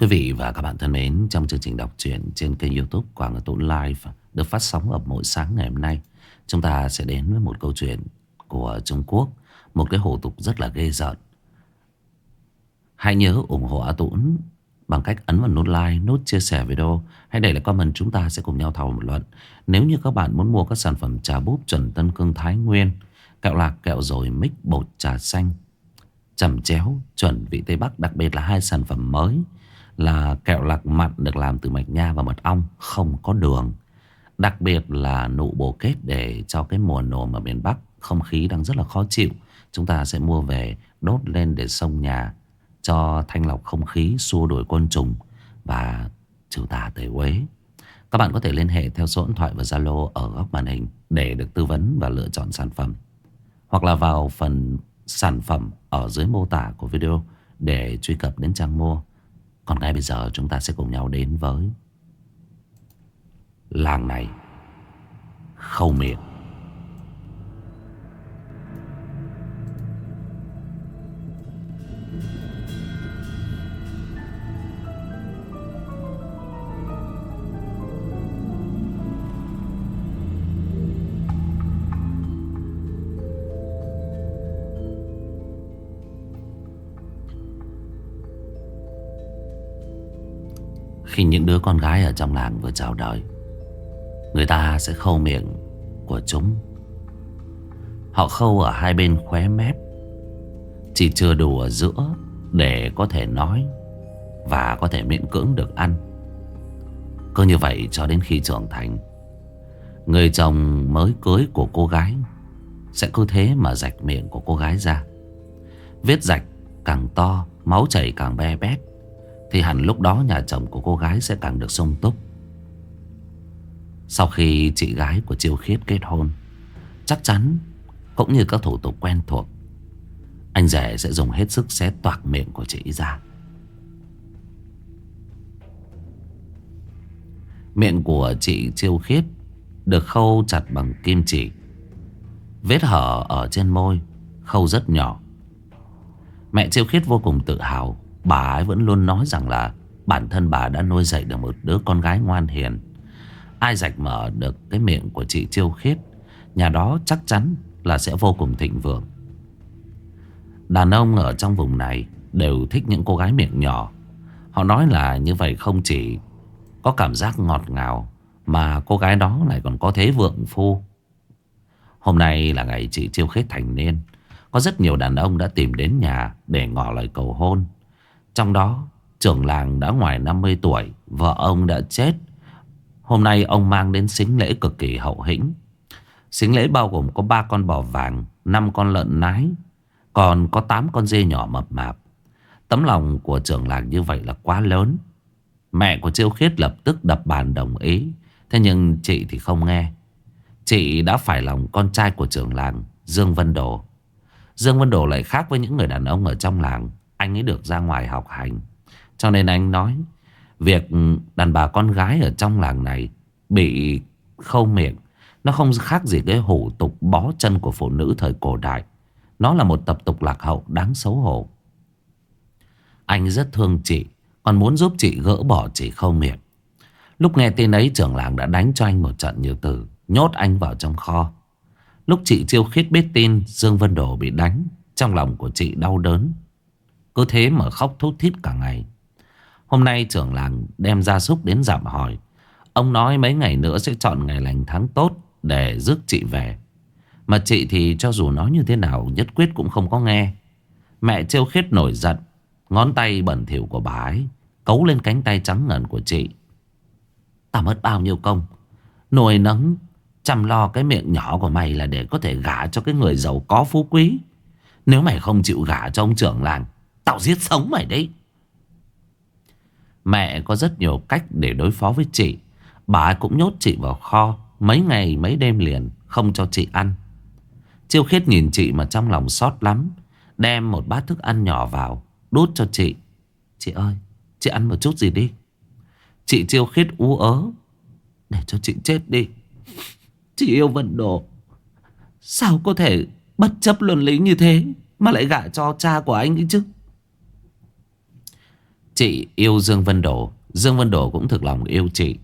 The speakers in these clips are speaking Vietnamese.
Quý vị và các bạn thân mến, trong chương trình đọc truyện trên kênh youtube Quảng Ngọc Live được phát sóng ở mỗi sáng ngày hôm nay, chúng ta sẽ đến với một câu chuyện của Trung Quốc, một cái hủ tục rất là ghê rợn. Hãy nhớ ủng hộ A Tũng bằng cách ấn vào nút like, nút chia sẻ video hay để lại comment chúng ta sẽ cùng nhau thảo luận. Nếu như các bạn muốn mua các sản phẩm trà búp chuẩn Tân Cương Thái Nguyên, kẹo lạc, kẹo rồi, mix, bột trà xanh, chầm chéo, chuẩn vị Tây Bắc, đặc biệt là hai sản phẩm mới là kẹo lạc mặn được làm từ mạch nha và mật ong không có đường. Đặc biệt là nụ bồ kết để cho cái mùa nồm ở miền Bắc không khí đang rất là khó chịu. Chúng ta sẽ mua về đốt lên để sông nhà cho thanh lọc không khí, xua đuổi côn trùng và trừ tà tẩy uế. Các bạn có thể liên hệ theo số điện thoại và Zalo ở góc màn hình để được tư vấn và lựa chọn sản phẩm. Hoặc là vào phần sản phẩm ở dưới mô tả của video để truy cập đến trang mua. Còn ngay bây giờ chúng ta sẽ cùng nhau đến với Làng này, Khâu miệng Khi những đứa con gái ở trong làng vừa chào đời Người ta sẽ khâu miệng của chúng. Họ khâu ở hai bên khóe mép, Chỉ chưa đủ ở giữa Để có thể nói Và có thể miễn cưỡng được ăn. Cứ như vậy cho đến khi trưởng thành, Người chồng mới cưới của cô gái Sẽ cứ thế mà rạch miệng của cô gái ra. Vết rạch càng to, Máu chảy càng be bét thì hẳn lúc đó nhà chồng của cô gái sẽ càng được sung túc. Sau khi chị gái của Chiêu Khiết kết hôn, Chắc chắn Cũng như các thủ tục quen thuộc, Anh rể sẽ dùng hết sức xé toạc miệng của chị ra. Miệng của chị Chiêu Khiết Được khâu chặt bằng kim chỉ, Vết hở ở trên môi, Khâu rất nhỏ. Mẹ Chiêu Khiết vô cùng tự hào. Bà ấy vẫn luôn nói rằng là Bản thân bà đã nuôi dạy được một đứa con gái ngoan hiền. Ai rạch mở được cái miệng của chị Chiêu Khiết, Nhà đó chắc chắn là sẽ vô cùng thịnh vượng. Đàn ông ở trong vùng này Đều thích những cô gái miệng nhỏ. Họ nói là như vậy không chỉ Có cảm giác ngọt ngào Mà cô gái đó lại còn có thế vượng phu. Hôm nay là ngày chị Chiêu Khiết thành niên, Có rất nhiều đàn ông đã tìm đến nhà Để ngỏ lời cầu hôn trong đó, trưởng làng đã ngoài 50 tuổi, Vợ ông đã chết. Hôm nay ông mang đến xính lễ cực kỳ hậu hĩnh. Xính lễ bao gồm có 3 con bò vàng 5 con lợn nái, Còn có 8 con dê nhỏ mập mạp. Tấm lòng của trưởng làng như vậy là quá lớn. Mẹ của Chiêu Khiết lập tức đập bàn đồng ý. Thế nhưng chị thì không nghe. Chị đã phải lòng con trai của trưởng làng, Dương Vân Đồ. Dương Vân Đồ lại khác với những người đàn ông ở trong làng anh ấy được ra ngoài học hành. Cho nên anh nói, Việc đàn bà con gái ở trong làng này Bị khâu miệng, Nó không khác gì cái hủ tục bó chân của phụ nữ thời cổ đại. Nó là một tập tục lạc hậu đáng xấu hổ. Anh rất thương chị, Còn muốn giúp chị gỡ bỏ chị khâu miệng. Lúc nghe tin ấy, trưởng làng đã đánh cho anh một trận nhiều tử Nhốt anh vào trong kho. Lúc chị chiêu khít biết tin, Dương Vân Đồ bị đánh, Trong lòng của chị đau đớn cứ thế mà khóc thút thít cả ngày. Hôm nay trưởng làng đem gia súc đến dạm hỏi. Ông nói mấy ngày nữa sẽ chọn ngày lành tháng tốt Để rước chị về. Mà chị thì cho dù nói như thế nào, Nhất quyết cũng không có nghe. Mẹ trêu khết nổi giận, Ngón tay bẩn thỉu của bà ấy, Cấu lên cánh tay trắng ngần của chị. Ta mất bao nhiêu công, Nuôi nấng, Chăm lo cái miệng nhỏ của mày là để có thể gả cho cái người giàu có phú quý. Nếu mày không chịu gả cho ông trưởng làng Tao giết sống mày đấy. Mẹ có rất nhiều cách để đối phó với chị. Bà cũng nhốt chị vào kho Mấy ngày, mấy đêm liền, Không cho chị ăn. Chiêu khiết nhìn chị mà trong lòng xót lắm, Đem một bát thức ăn nhỏ vào, Đút cho chị. Chị ơi, chị ăn một chút gì đi. Chị chiêu khiết ú ớ, Để cho chị chết đi. Chị yêu vận Đồ. Sao có thể bất chấp luân lý như thế Mà lại gả cho cha của anh ấy chứ? Chị yêu Dương Vân Đổ. Dương Vân Đổ cũng thực lòng yêu chị.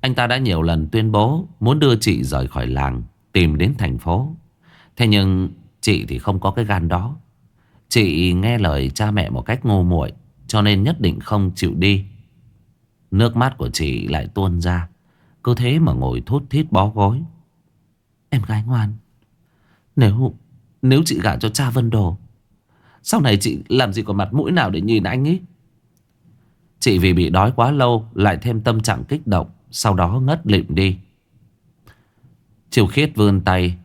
Anh ta đã nhiều lần tuyên bố Muốn đưa chị rời khỏi làng, Tìm đến thành phố. Thế nhưng chị thì không có cái gan đó. Chị nghe lời cha mẹ một cách ngô muội, Cho nên nhất định không chịu đi. Nước mắt của chị lại tuôn ra. Cứ thế mà ngồi thút thít bó gối. Em gái ngoan. Nếu Nếu chị gả cho cha Vân Đồ Sau này chị làm gì có mặt mũi nào để nhìn anh ấy? Chị vì bị đói quá lâu, Lại thêm tâm trạng kích động, Sau đó ngất lịm đi. Chiều khiết vươn tay,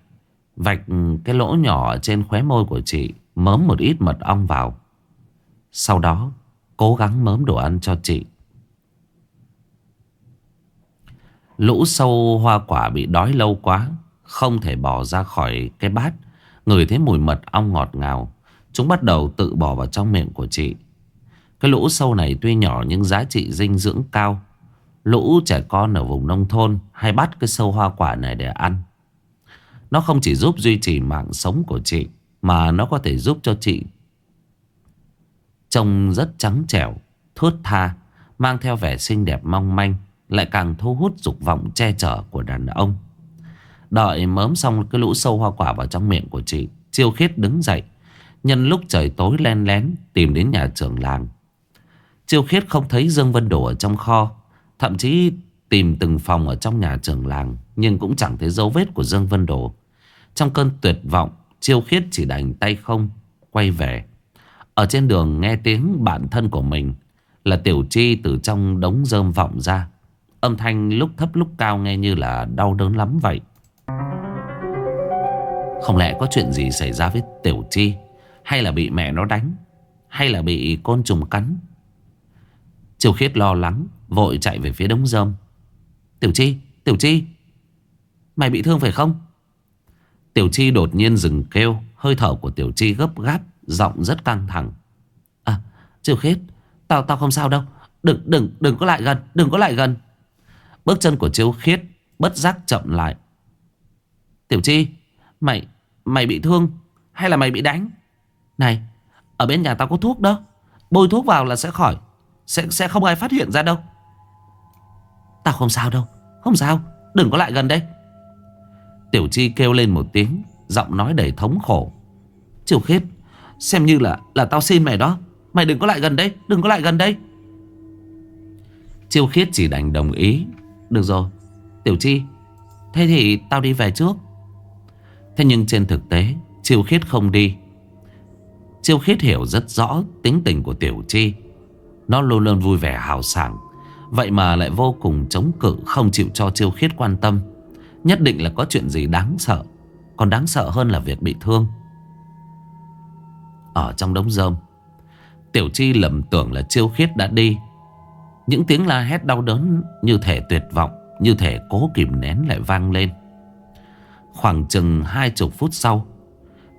Vạch cái lỗ nhỏ trên khóe môi của chị, Mớm một ít mật ong vào. Sau đó, Cố gắng mớm đồ ăn cho chị. Lũ sâu hoa quả bị đói lâu quá, Không thể bỏ ra khỏi cái bát. Người thấy mùi mật ong ngọt ngào, Chúng bắt đầu tự bỏ vào trong miệng của chị. Cái lũ sâu này tuy nhỏ nhưng giá trị dinh dưỡng cao. Lũ trẻ con ở vùng nông thôn Hay bắt cái sâu hoa quả này để ăn. Nó không chỉ giúp duy trì mạng sống của chị, Mà nó có thể giúp cho chị Trông rất trắng trẻo, Thướt tha, Mang theo vẻ xinh đẹp mong manh, lại càng thu hút dục vọng che chở của đàn ông. Đợi mớm xong cái lũ sâu hoa quả vào trong miệng của chị, Chiêu khiết đứng dậy, Nhân lúc trời tối len lén Tìm đến nhà trưởng làng. Chiêu khiết không thấy Dương Vân đồ ở trong kho, Thậm chí tìm từng phòng ở trong nhà trường làng, Nhưng cũng chẳng thấy dấu vết của Dương Vân đồ Trong cơn tuyệt vọng, Chiêu khiết chỉ đành tay không, Quay về. Ở trên đường nghe tiếng bạn thân của mình, Là Tiểu Chi từ trong đống rơm vọng ra. Âm thanh lúc thấp lúc cao nghe như là đau đớn lắm vậy. Không lẽ có chuyện gì xảy ra với Tiểu Chi? Hay là bị mẹ nó đánh? Hay là bị côn trùng cắn? Triều Khiết lo lắng Vội chạy về phía đống rơm Tiểu Chi, Tiểu Chi Mày bị thương phải không Tiểu Chi đột nhiên dừng kêu Hơi thở của Tiểu Chi gấp gáp Giọng rất căng thẳng À Triều Khiết Tao tao không sao đâu Đừng đừng đừng có lại gần Đừng có lại gần Bước chân của Chiếu Khiết bất giác chậm lại. Tiểu Chi, mày, mày bị thương hay là mày bị đánh? Này, ở bên nhà tao có thuốc đó. Bôi thuốc vào là sẽ khỏi. Sẽ, sẽ không ai phát hiện ra đâu. Tao không sao đâu. Không sao, đừng có lại gần đây. Tiểu Chi kêu lên một tiếng, giọng nói đầy thống khổ. Triều Khiết, xem như là là tao xin mày đó. Mày đừng có lại gần đây, đừng có lại gần đây. Chiêu khiết chỉ đành đồng ý được rồi Tiểu Chi Thế thì tao đi về trước Thế nhưng trên thực tế Chiêu khiết không đi Chiêu khiết hiểu rất rõ tính tình của Tiểu Chi nó luôn luôn vui vẻ hào sảng. Vậy mà lại vô cùng chống cự Không chịu cho chiêu khiết quan tâm. Nhất định là có chuyện gì đáng sợ. Còn đáng sợ hơn là việc bị thương. Ở trong đống rơm Tiểu Chi lầm tưởng là chiêu khiết đã đi. Những tiếng la hét đau đớn như thể tuyệt vọng, như thể cố kìm nén lại vang lên. Khoảng chừng hai chục phút sau,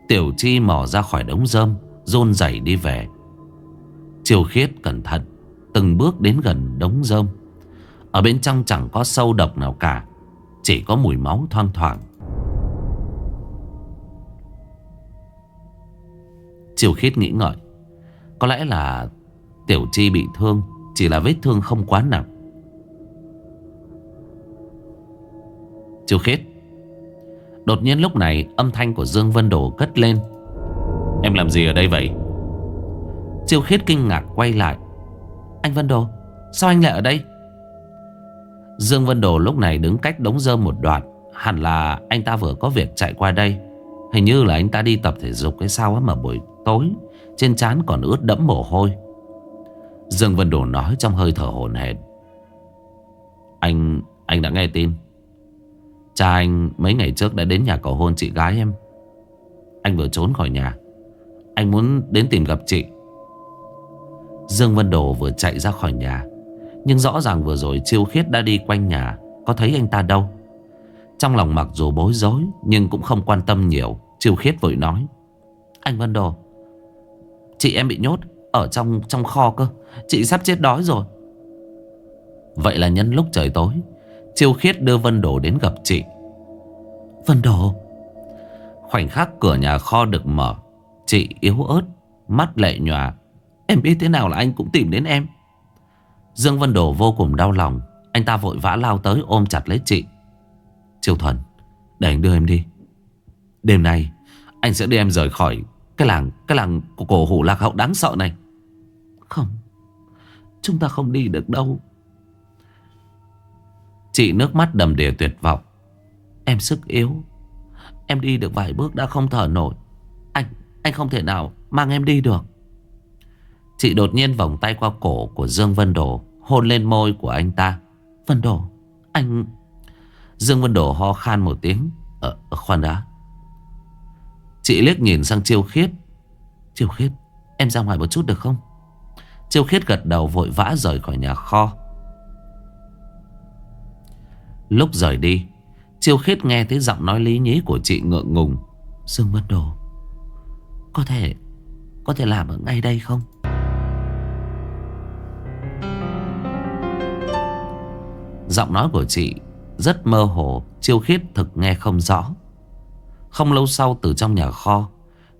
Tiểu Chi mò ra khỏi đống rơm, rôn rẩy đi về. Chiều khiết cẩn thận, từng bước đến gần đống rơm. Ở bên trong chẳng có sâu độc nào cả, chỉ có mùi máu thoang thoảng. Chiều khiết nghĩ ngợi, có lẽ là Tiểu Chi bị thương chỉ là vết thương không quá nặng Chiều Khiết Đột nhiên lúc này âm thanh của Dương Vân Đồ cất lên Em làm gì ở đây vậy Chiêu khiết kinh ngạc quay lại Anh Vân Đồ Sao anh lại ở đây Dương Vân Đồ lúc này đứng cách đống dơm một đoạn Hẳn là anh ta vừa có việc chạy qua đây Hình như là anh ta đi tập thể dục cái sao mà buổi tối Trên trán còn ướt đẫm mồ hôi Dương Vân Đồ nói trong hơi thở hồn hển. Anh, anh đã nghe tin. Cha anh mấy ngày trước đã đến nhà cầu hôn chị gái em. Anh vừa trốn khỏi nhà. Anh muốn đến tìm gặp chị. Dương Vân Đồ vừa chạy ra khỏi nhà. Nhưng rõ ràng vừa rồi Chiêu Khiết đã đi quanh nhà. Có thấy anh ta đâu. Trong lòng mặc dù bối rối nhưng cũng không quan tâm nhiều. Chiêu Khiết vội nói. Anh Vân Đồ, chị em bị nhốt ở trong trong kho cơ Chị sắp chết đói rồi Vậy là nhân lúc trời tối Chiêu khiết đưa Vân Đồ đến gặp chị Vân Đồ Khoảnh khắc cửa nhà kho được mở Chị yếu ớt Mắt lệ nhòa Em biết thế nào là anh cũng tìm đến em. Dương Vân Đồ vô cùng đau lòng. Anh ta vội vã lao tới ôm chặt lấy chị. Triều Thuần Để anh đưa em đi. Đêm nay anh sẽ đưa em rời khỏi Cái làng cái làng của cổ hủ lạc hậu đáng sợ này. Không Chúng ta không đi được đâu. Chị nước mắt đầm đìa tuyệt vọng. Em sức yếu. Em đi được vài bước đã không thở nổi. Anh, anh không thể nào mang em đi được. Chị đột nhiên vòng tay qua cổ của Dương Vân Đồ Hôn lên môi của anh ta. Vân Đồ, anh... Dương Vân Đồ ho khan một tiếng. Ờ, khoan đã. Chị liếc nhìn sang Chiêu Khiết. Chiêu Khiết, em ra ngoài một chút được không? Chiêu Khiết gật đầu vội vã rời khỏi nhà kho. Lúc rời đi Chiêu Khiết nghe thấy giọng nói lý nhí của chị ngượng ngùng. Dương Vân Đồ Có thể Có thể làm ở ngay đây không? Giọng nói của chị Rất mơ hồ, Chiêu Khiết thực nghe không rõ. Không lâu sau từ trong nhà kho,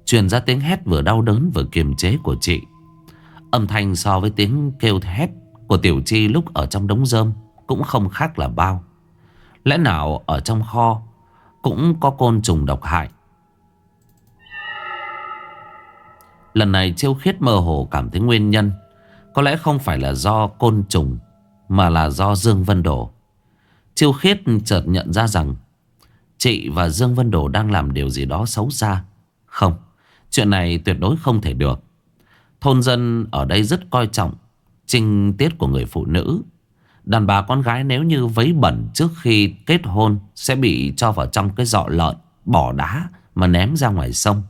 Truyền ra tiếng hét vừa đau đớn vừa kiềm chế của chị. Âm thanh so với tiếng kêu hét Của Tiểu Chi lúc ở trong đống rơm Cũng không khác là bao. Lẽ nào ở trong kho Cũng có côn trùng độc hại? Lần này chiêu khiết mơ hồ cảm thấy nguyên nhân Có lẽ không phải là do côn trùng mà là do Dương Vân Đồ Chiêu khiết chợt nhận ra rằng Chị và Dương Vân Đồ đang làm điều gì đó xấu xa. Không, Chuyện này tuyệt đối không thể được. Thôn dân ở đây rất coi trọng Trinh tiết của người phụ nữ. Đàn bà con gái nếu như vấy bẩn trước khi kết hôn Sẽ bị cho vào trong cái giọ lợn, Bỏ đá mà ném ra ngoài sông.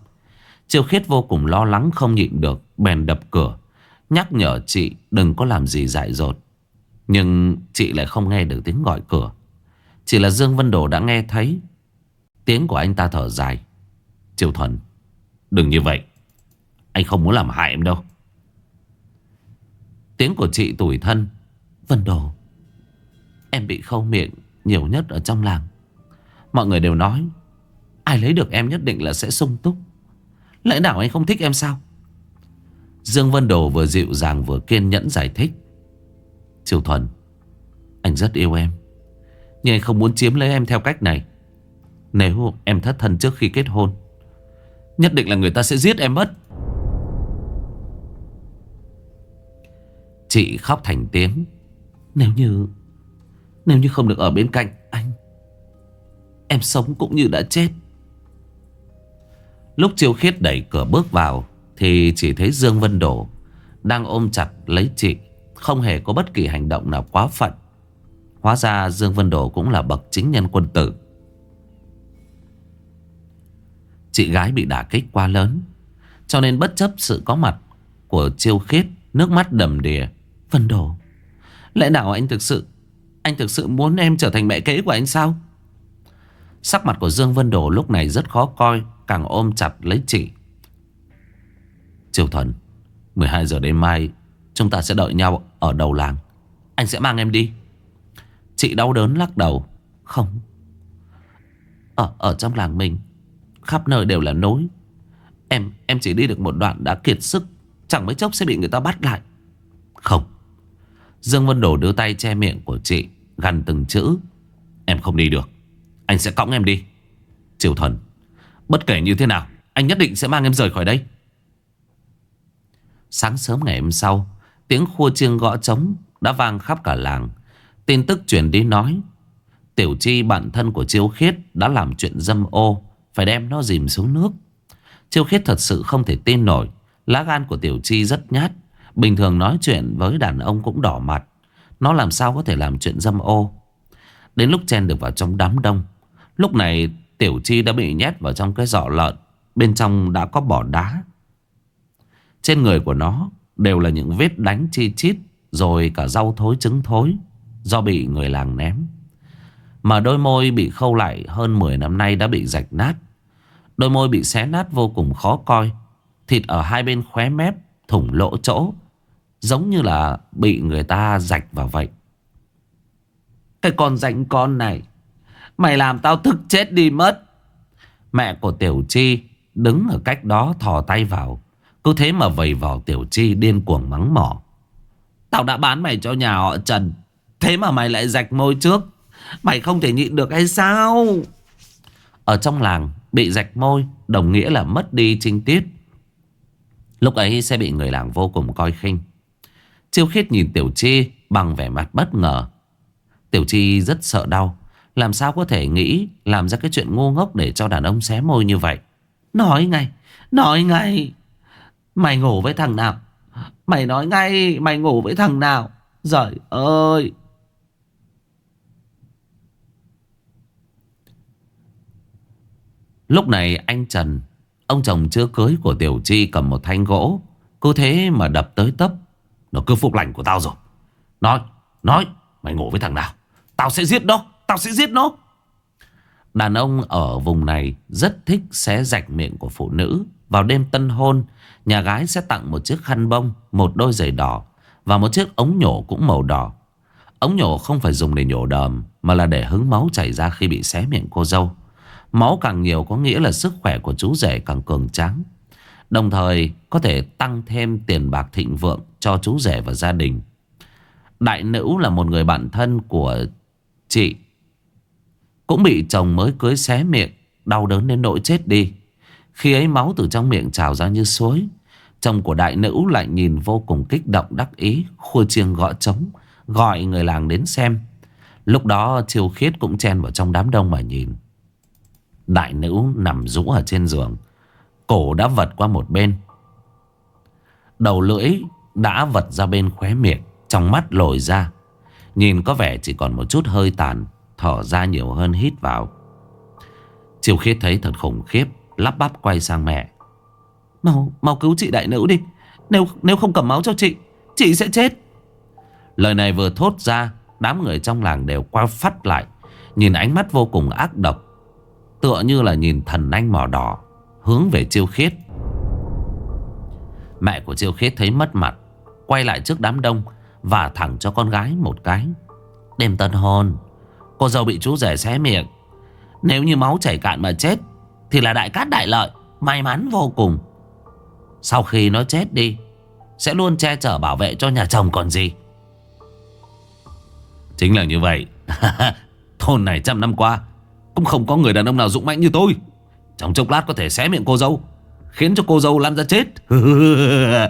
Triều khiết vô cùng lo lắng không nhịn được, Bèn đập cửa, Nhắc nhở chị đừng có làm gì dại dột. Nhưng chị lại không nghe được tiếng gọi cửa. Chỉ là Dương Vân Đồ đã nghe thấy Tiếng của anh ta thở dài. Triều Thuần Đừng như vậy. Anh không muốn làm hại em đâu. Tiếng của chị tủi thân. Vân Đồ, Em bị khâu miệng nhiều nhất ở trong làng. Mọi người đều nói, Ai lấy được em nhất định là sẽ sung túc. Lẽ nào anh không thích em sao? Dương Vân Đồ vừa dịu dàng vừa kiên nhẫn giải thích. Triều Thuần. Anh rất yêu em. Nhưng anh không muốn chiếm lấy em theo cách này. Nếu em thất thân trước khi kết hôn, Nhất định là người ta sẽ giết em mất. Chị khóc thành tiếng. Nếu như nếu như không được ở bên cạnh anh, Em sống cũng như đã chết. Lúc Chiêu Khiết đẩy cửa bước vào, Thì chỉ thấy Dương Vân Đổ Đang ôm chặt lấy chị. Không hề có bất kỳ hành động nào quá phận. Hóa ra Dương Vân Đồ cũng là bậc chính nhân quân tử. Chị gái bị đả kích quá lớn, Cho nên bất chấp sự có mặt Của Chiêu Khiết, Nước mắt đầm đìa. Vân Đồ. Lẽ nào anh thực sự, anh thực sự muốn em trở thành mẹ kế của anh sao? Sắc mặt của Dương Vân Đồ lúc này rất khó coi, Càng ôm chặt lấy chị. Triều Thần 12 giờ đêm mai Chúng ta sẽ đợi nhau ở đầu làng. Anh sẽ mang em đi. Chị đau đớn lắc đầu. Không. Ở, ở trong làng mình Khắp nơi đều là nối Em em chỉ đi được một đoạn đã kiệt sức. Chẳng mấy chốc sẽ bị người ta bắt lại. Không. Dương Vân đổ đưa tay che miệng của chị Gằn từng chữ. Em không đi được. Anh sẽ cõng em đi. Triều Thuần Bất kể như thế nào Anh nhất định sẽ mang em rời khỏi đây. Sáng sớm ngày hôm sau Tiếng khua chiêng gõ trống Đã vang khắp cả làng. Tin tức truyền đi nói, Tiểu Chi, bạn thân của Chiêu Khiết Đã làm chuyện dâm ô, Phải đem nó dìm xuống nước. Chiêu Khiết thật sự không thể tin nổi. Lá gan của Tiểu Chi rất nhát. Bình thường nói chuyện với đàn ông cũng đỏ mặt. Nó làm sao có thể làm chuyện dâm ô? Đến lúc chen được vào trong đám đông, Lúc này Tiểu Chi đã bị nhét vào trong cái giỏ lợn, Bên trong đã có bỏ đá. Trên người của nó Đều là những vết đánh chi chít, Rồi cả rau thối trứng thối, Do bị người làng ném. Mà đôi môi bị khâu lại Hơn 10 năm nay đã bị rạch nát. Đôi môi bị xé nát vô cùng khó coi, Thịt ở hai bên khóe mép, Thủng lỗ chỗ, Giống như là bị người ta rạch vào vậy. Cái con rảnh con này, Mày làm tao thức chết đi mất. Mẹ của Tiểu Chi Đứng ở cách đó thò tay vào. Cứ thế mà vầy vào Tiểu Chi điên cuồng mắng mỏ. Tao đã bán mày cho nhà họ Trần, Thế mà mày lại rạch môi trước. Mày không thể nhịn được hay sao? Ở trong làng, Bị rạch môi, Đồng nghĩa là mất đi trinh tiết. Lúc ấy sẽ bị người làng vô cùng coi khinh. Chiêu khiết nhìn Tiểu Chi Bằng vẻ mặt bất ngờ. Tiểu Chi rất sợ đau. Làm sao có thể nghĩ Làm ra cái chuyện ngu ngốc để cho đàn ông xé môi như vậy? Nói ngay Nói ngay. Mày ngủ với thằng nào? Mày nói ngay Mày ngủ với thằng nào? Giời ơi! Lúc này anh Trần Ông chồng chưa cưới của Tiểu Chi cầm một thanh gỗ. Cứ thế mà đập tới tấp. Nó cứ phục lành của tao rồi. Nói, nói Mày ngủ với thằng nào? Tao sẽ giết nó, tao sẽ giết nó. Đàn ông ở vùng này rất thích xé rạch miệng của phụ nữ. Vào đêm tân hôn, nhà gái sẽ tặng một chiếc khăn bông, một đôi giày đỏ và một chiếc ống nhổ cũng màu đỏ. Ống nhổ không phải dùng để nhổ đờm mà là để hứng máu chảy ra khi bị xé miệng cô dâu. Máu càng nhiều có nghĩa là sức khỏe của chú rể càng cường tráng. Đồng thời có thể tăng thêm tiền bạc thịnh vượng cho chú rể và gia đình. Đại nữ là một người bạn thân của chị cũng bị chồng mới cưới xé miệng Đau đớn đến nỗi chết đi khi ấy máu từ trong miệng trào ra như suối. Chồng của đại nữ lại nhìn vô cùng kích động đắc ý, Khua chiêng gõ trống, Gọi người làng đến xem. Lúc đó triều khiết cũng chen vào trong đám đông mà nhìn. Đại nữ nằm rũ ở trên giường, Cổ đã vật qua một bên. Đầu lưỡi đã vật ra bên khóe miệng, Trong mắt lồi ra. Nhìn có vẻ chỉ còn một chút hơi tàn, Thở ra nhiều hơn hít vào. Chiều khiết thấy thật khủng khiếp Lắp bắp quay sang mẹ. Mau, mau cứu chị đại nữ đi. Nếu nếu không cầm máu cho chị Chị sẽ chết. Lời này vừa thốt ra Đám người trong làng đều qua phát lại Nhìn ánh mắt vô cùng ác độc Tựa như là nhìn thần anh mỏ đỏ Hướng về chiêu khiết. Mẹ của chiêu khiết thấy mất mặt Quay lại trước đám đông Và thẳng cho con gái một cái. Đêm tân hôn Cô dâu bị chú rể xé miệng. Nếu như máu chảy cạn mà chết thì là đại cát đại lợi, May mắn vô cùng. Sau khi nó chết đi, Sẽ luôn che chở bảo vệ cho nhà chồng còn gì. Chính là như vậy. Thôn này trăm năm qua, Cũng không có người đàn ông nào dũng mãnh như tôi. Trong chốc lát có thể xé miệng cô dâu, Khiến cho cô dâu lăn ra chết.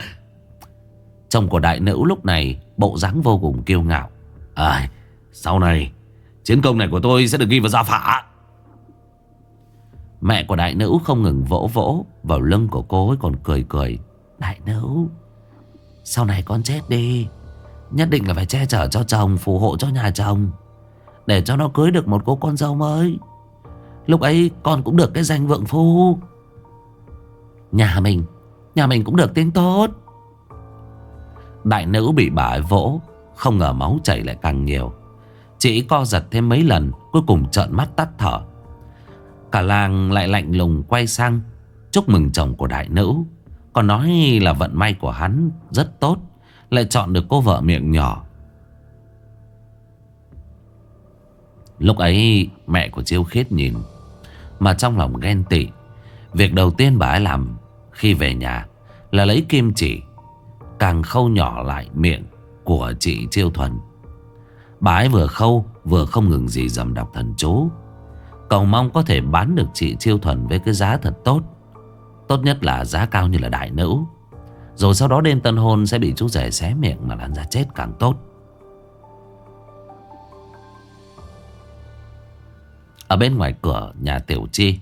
Chồng của đại nữ lúc này, Bộ dáng vô cùng kiêu ngạo. À sau này, Chiến công này của tôi sẽ được ghi vào gia phả. Mẹ của đại nữ không ngừng vỗ vỗ Vào lưng của cô ấy còn cười cười. Đại nữ, Sau này con chết đi, Nhất định là phải che chở cho chồng, Phù hộ cho nhà chồng, Để cho nó cưới được một cô con dâu mới. Lúc ấy con cũng được cái danh vượng phu. Nhà mình Nhà mình cũng được tiếng tốt. Đại nữ bị bà ấy vỗ, Không ngờ máu chảy lại càng nhiều. Chị co giật thêm mấy lần, Cuối cùng trợn mắt tắt thở. Cả làng lại lạnh lùng quay sang, Chúc mừng chồng của đại nữ. Còn nói là vận may của hắn rất tốt, Lại chọn được cô vợ miệng nhỏ. Lúc ấy, mẹ của Chiêu Khiết nhìn, Mà trong lòng ghen tị. Việc đầu tiên bà ấy làm khi về nhà Là lấy kim chỉ, Càng khâu nhỏ lại miệng của chị Chiêu Thuần. Bà ấy vừa khâu, vừa không ngừng gì dầm đọc thần chú. Cầu mong có thể bán được chị Chiêu Thuần với cái giá thật tốt. Tốt nhất là giá cao như là đại nữ. Rồi sau đó đêm tân hôn sẽ bị chú rể xé miệng mà lăn ra chết càng tốt. Ở bên ngoài cửa nhà Tiểu Chi,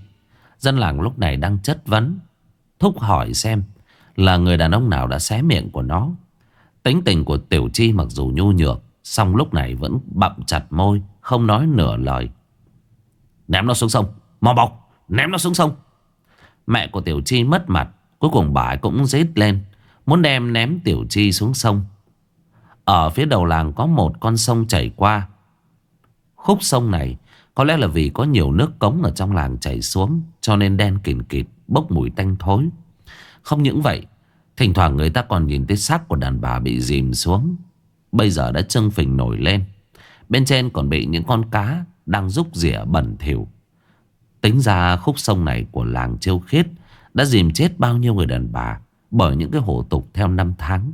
Dân làng lúc này đang chất vấn, Thúc hỏi xem Là người đàn ông nào đã xé miệng của nó. Tính tình của Tiểu Chi mặc dù nhu nhược Xong lúc này vẫn bậm chặt môi, Không nói nửa lời. Ném nó xuống sông. Mò bọc, Ném nó xuống sông. Mẹ của Tiểu Chi mất mặt, Cuối cùng bà ấy cũng rít lên, Muốn đem ném Tiểu Chi xuống sông. Ở phía đầu làng có một con sông chảy qua. Khúc sông này Có lẽ là vì có nhiều nước cống ở trong làng chảy xuống, Cho nên đen kìn kịt, Bốc mùi tanh thối. Không những vậy, Thỉnh thoảng người ta còn nhìn thấy xác của đàn bà bị dìm xuống. Bây giờ đã trưng phình nổi lên. Bên trên còn bị những con cá đang rúc rỉa bẩn thỉu. Tính ra khúc sông này của làng Chiêu Khiết Đã dìm chết bao nhiêu người đàn bà Bởi những cái hổ tục theo năm tháng.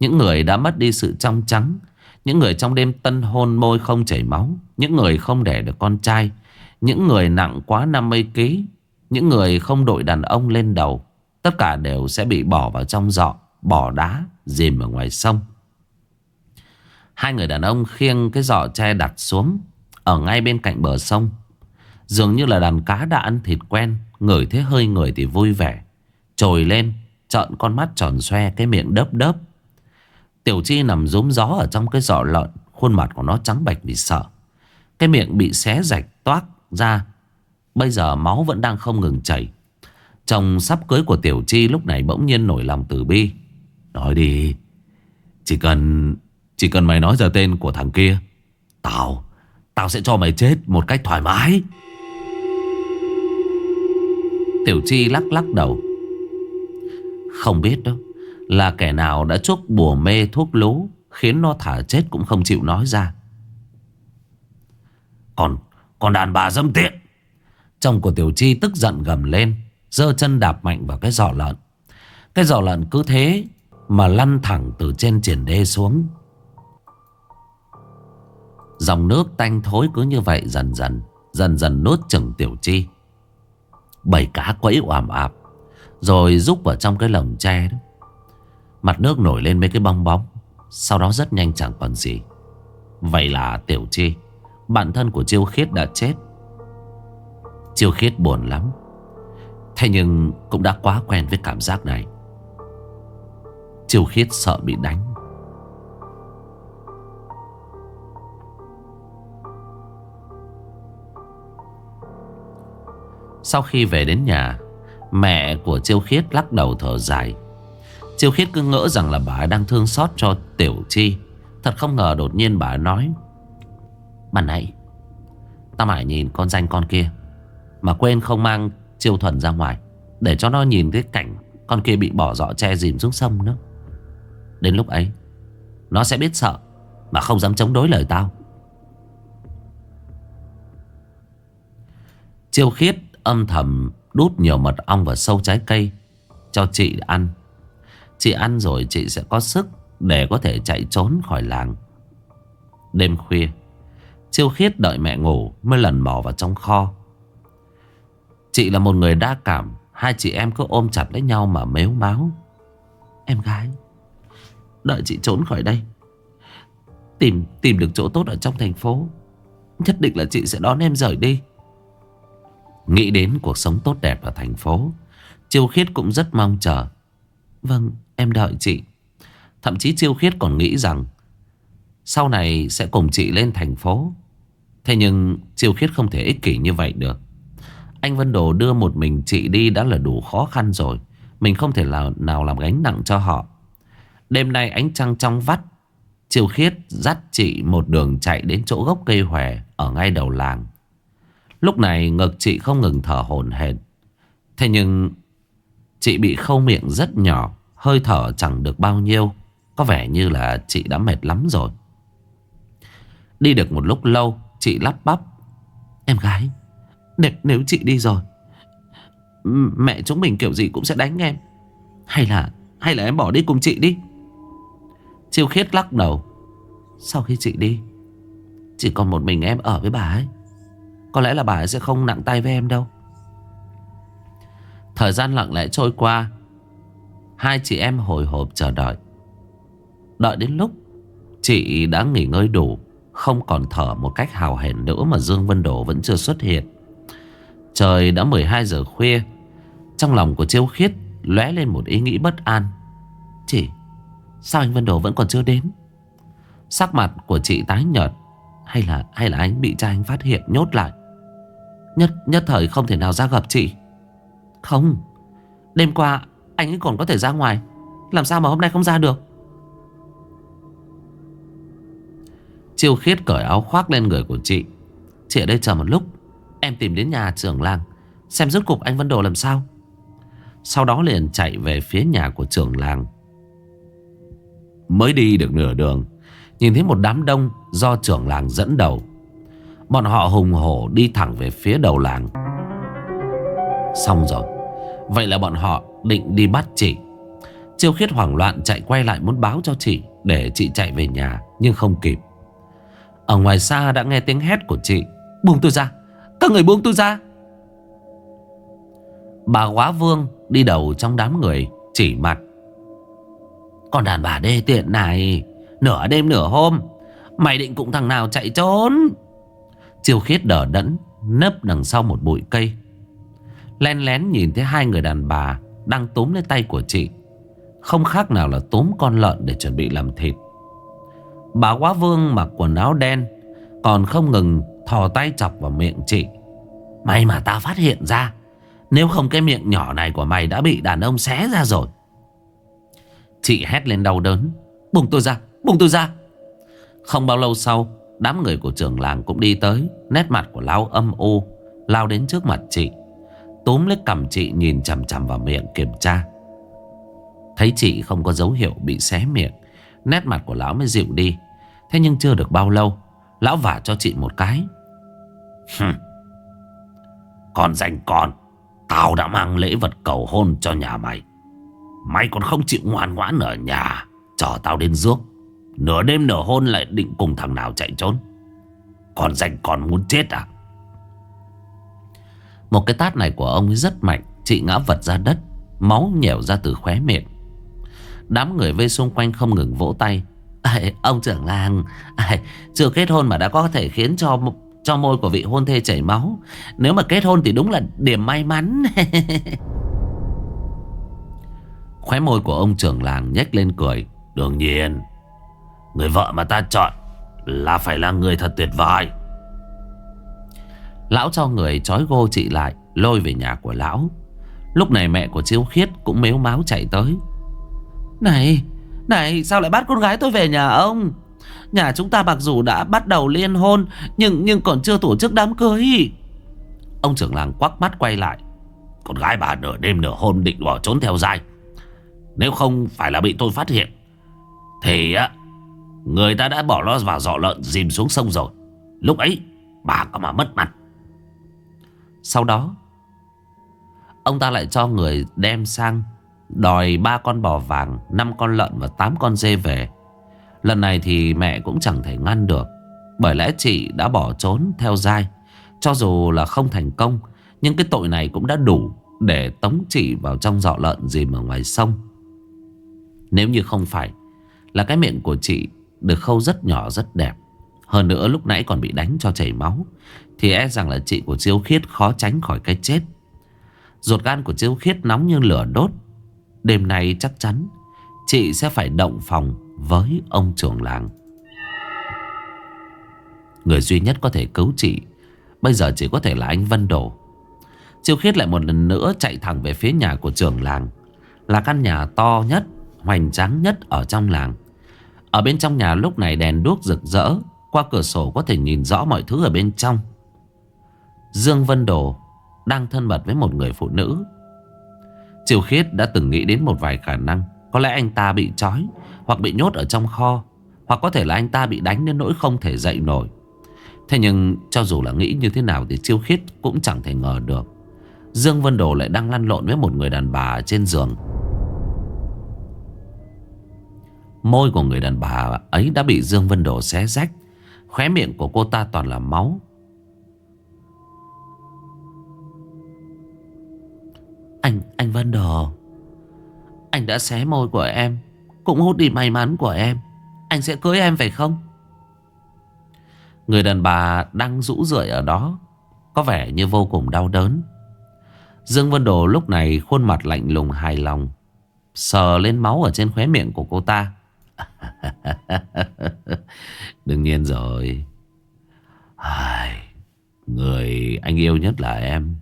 Những người đã mất đi sự trong trắng, Những người trong đêm tân hôn môi không chảy máu, Những người không đẻ được con trai, Những người nặng quá 50kg Những người không đội đàn ông lên đầu, Tất cả đều sẽ bị bỏ vào trong giọ Bỏ đá, Dìm ở ngoài sông. Hai người đàn ông khiêng cái giỏ tre đặt xuống ở ngay bên cạnh bờ sông. Dường như là đàn cá đã ăn thịt quen, Ngửi thế hơi người thì vui vẻ. Trồi lên, Trợn con mắt tròn xoe, Cái miệng đớp đớp. Tiểu Chi nằm rúm gió ở trong cái giỏ lợn, Khuôn mặt của nó trắng bạch vì sợ. Cái miệng bị xé rạch toát ra. Bây giờ máu vẫn đang không ngừng chảy. Chồng sắp cưới của Tiểu Chi lúc này bỗng nhiên nổi lòng từ bi. Nói đi, Chỉ cần Chỉ cần mày nói ra tên của thằng kia, Tao Tao sẽ cho mày chết một cách thoải mái. Tiểu Chi lắc lắc đầu. Không biết đâu, Là kẻ nào đã chuốc bùa mê thuốc lú Khiến nó thả chết cũng không chịu nói ra. Còn Còn đàn bà dâm tiện. Chồng của Tiểu Chi tức giận gầm lên, giơ chân đạp mạnh vào cái giỏ lợn. Cái giỏ lợn cứ thế Mà lăn thẳng từ trên triển đê xuống. Dòng nước tanh thối cứ như vậy dần dần Dần dần nuốt chừng Tiểu Chi. Bảy cá quẫy oàm ạp, Rồi rúc vào trong cái lồng tre đó. Mặt nước nổi lên mấy cái bong bóng, Sau đó rất nhanh chẳng còn gì. Vậy là Tiểu Chi, Bạn thân của Chiêu Khiết đã chết. Chiêu Khiết buồn lắm, Thế nhưng cũng đã quá quen với cảm giác này. Chiêu Khiết sợ bị đánh. Sau khi về đến nhà, Mẹ của Chiêu Khiết lắc đầu thở dài. Chiêu Khiết cứ ngỡ rằng là bà đang thương xót cho Tiểu Chi. Thật không ngờ đột nhiên bà nói Bạn nãy Tao mãi nhìn con danh con kia, Mà quên không mang Chiêu Thuần ra ngoài, Để cho nó nhìn cái cảnh Con kia bị bỏ dọ che dìm xuống sông nữa. Đến lúc ấy, Nó sẽ biết sợ, Mà không dám chống đối lời tao. Chiêu khiết âm thầm đút nhiều mật ong và sâu trái cây cho chị ăn. Chị ăn rồi chị sẽ có sức để có thể chạy trốn khỏi làng. Đêm khuya, Chiêu Khiết đợi mẹ ngủ mới lần mò vào trong kho. Chị là một người đa cảm, hai chị em cứ ôm chặt lấy nhau mà mếu máu. Em gái, đợi chị trốn khỏi đây. Tìm tìm được chỗ tốt ở trong thành phố. Nhất định là chị sẽ đón em rời đi. Nghĩ đến cuộc sống tốt đẹp ở thành phố. Chiêu Khiết cũng rất mong chờ. Vâng em đợi chị. Thậm chí Chiêu Khiết còn nghĩ rằng Sau này sẽ cùng chị lên thành phố. Thế nhưng Chiêu Khiết không thể ích kỷ như vậy được. Anh Vân Đồ đưa một mình chị đi đã là đủ khó khăn rồi. Mình không thể nào, nào làm gánh nặng cho họ. Đêm nay ánh trăng trong vắt Chiêu Khiết dắt chị một đường chạy đến chỗ gốc cây hòe Ở ngay đầu làng. Lúc này ngực chị không ngừng thở hổn hển. Thế nhưng chị bị khâu miệng rất nhỏ, hơi thở chẳng được bao nhiêu. Có vẻ như là chị đã mệt lắm rồi. Đi được một lúc lâu, chị lắp bắp. Em gái, nếu, nếu chị đi rồi, mẹ chúng mình kiểu gì cũng sẽ đánh em. Hay là, hay là em bỏ đi cùng chị đi. Chiêu khiết lắc đầu. Sau khi chị đi, chỉ còn một mình em ở với bà ấy. Có lẽ là bà ấy sẽ không nặng tay với em đâu. Thời gian lặng lẽ trôi qua, Hai chị em hồi hộp chờ đợi. Đợi đến lúc Chị đã nghỉ ngơi đủ, Không còn thở một cách hào hển nữa Mà Dương Vân Đổ vẫn chưa xuất hiện. Trời đã 12 giờ khuya, Trong lòng của Chiêu Khiết lóe lên một ý nghĩ bất an. Chị, Sao anh Vân Đổ vẫn còn chưa đến? Sắc mặt của chị tái nhợt, Hay là hay là anh bị cha anh phát hiện nhốt lại? Nhất nhất thời không thể nào ra gặp chị. Không, Đêm qua anh ấy còn có thể ra ngoài. Làm sao mà hôm nay không ra được? Chiêu khiết cởi áo khoác lên người của chị. Chị ở đây chờ một lúc. Em tìm đến nhà trưởng làng, Xem rốt cục anh Vân Đồ làm sao. Sau đó liền chạy về phía nhà của trưởng làng. Mới đi được nửa đường, Nhìn thấy một đám đông Do trưởng làng dẫn đầu. Bọn họ hùng hổ đi thẳng về phía đầu làng. Xong rồi, Vậy là bọn họ định đi bắt chị. Chiêu khiết hoảng loạn chạy quay lại muốn báo cho chị Để chị chạy về nhà, Nhưng không kịp. Ở ngoài xa đã nghe tiếng hét của chị, Buông tôi ra, Các người buông tôi ra. Bà quá vương đi đầu trong đám người, Chỉ mặt còn đàn bà đê tiện này, Nửa đêm nửa hôm, Mày định cũng thằng nào chạy trốn? Chiêu khiết đỡ đẫn Nấp đằng sau một bụi cây. Len lén nhìn thấy hai người đàn bà Đang túm lấy tay của chị. Không khác nào là túm con lợn để chuẩn bị làm thịt. Bà quá vương mặc quần áo đen Còn không ngừng thò tay chọc vào miệng chị. May mà ta phát hiện ra Nếu không cái miệng nhỏ này của mày đã bị đàn ông xé ra rồi. Chị hét lên đau đớn. Bùng tôi ra, bùng tôi ra. Không bao lâu sau Đám người của trưởng làng cũng đi tới, Nét mặt của Lao âm u, Lao đến trước mặt chị. Túm lấy cầm chị nhìn chằm chằm vào miệng kiểm tra. Thấy chị không có dấu hiệu bị xé miệng, Nét mặt của lão mới dịu đi. Thế nhưng chưa được bao lâu, Lão vả cho chị một cái. Con danh con, Tao đã mang lễ vật cầu hôn cho nhà mày. Mày còn không chịu ngoan ngoãn ở nhà Chờ tao đến rước Nửa đêm nửa hôn lại định cùng thằng nào chạy trốn. Còn danh còn muốn chết à? Một cái tát này của ông ấy rất mạnh Chị ngã vật ra đất Máu nhẻo ra từ khóe miệng. Đám người vây xung quanh không ngừng vỗ tay. Ê, Ông trưởng làng Chưa kết hôn mà đã có thể khiến cho cho môi của vị hôn thê chảy máu. Nếu mà kết hôn thì đúng là điểm may mắn. Khóe môi của ông trưởng làng nhếch lên cười. Đương nhiên Người vợ mà ta chọn Là phải là người thật tuyệt vời. Lão cho người trói gô chị lại, Lôi về nhà của lão. Lúc này mẹ của Chiêu Khiết cũng mếu máu chạy tới. Này Này, sao lại bắt con gái tôi về nhà ông? Nhà chúng ta mặc dù đã bắt đầu liên hôn, Nhưng nhưng còn chưa tổ chức đám cưới. Ông trưởng làng quắc mắt quay lại. Con gái bà nửa đêm nửa hôm định bỏ trốn theo dai. Nếu không phải là bị tôi phát hiện, Thì á Người ta đã bỏ nó vào giỏ lợn, dìm xuống sông rồi. Lúc ấy, bà có mà mất mặt. Sau đó, Ông ta lại cho người đem sang, Đòi ba con bò vàng, năm con lợn và tám con dê về. Lần này thì mẹ cũng chẳng thể ngăn được, Bởi lẽ chị đã bỏ trốn theo dai Cho dù là không thành công, Nhưng cái tội này cũng đã đủ Để tống chị vào trong giọ lợn dìm ở ngoài sông. Nếu như không phải Là cái miệng của chị được khâu rất nhỏ rất đẹp. Hơn nữa lúc nãy còn bị đánh cho chảy máu. Thì e rằng là chị của Chiêu Khiết khó tránh khỏi cái chết. Ruột gan của Chiêu Khiết nóng như lửa đốt. Đêm nay chắc chắn Chị sẽ phải động phòng với ông trưởng làng. Người duy nhất có thể cứu chị Bây giờ chỉ có thể là anh Vân Đồ. Chiêu khiết lại một lần nữa chạy thẳng về phía nhà của trưởng làng. Là căn nhà to nhất, hoành tráng nhất ở trong làng. Ở bên trong nhà lúc này đèn đuốc rực rỡ, Qua cửa sổ có thể nhìn rõ mọi thứ ở bên trong. Dương Vân Đồ đang thân mật với một người phụ nữ. Triều Khiết đã từng nghĩ đến một vài khả năng, Có lẽ anh ta bị trói hoặc bị nhốt ở trong kho, Hoặc có thể là anh ta bị đánh đến nỗi không thể dậy nổi. Thế nhưng cho dù là nghĩ như thế nào Thì Triều khiết cũng chẳng thể ngờ được. Dương Vân Đồ lại đang lăn lộn với một người đàn bà trên giường. Môi của người đàn bà ấy đã bị Dương Vân Đồ xé rách. Khóe miệng của cô ta toàn là máu. Anh, anh Vân Đồ. Anh đã xé môi của em cũng hút đi may mắn của em. Anh sẽ cưới em phải không? Người đàn bà đang rũ rượi ở đó Có vẻ như vô cùng đau đớn. Dương Vân Đồ lúc này khuôn mặt lạnh lùng hài lòng Sờ lên máu ở trên khóe miệng của cô ta. Đương nhiên rồi. Ai, Người anh yêu nhất là em.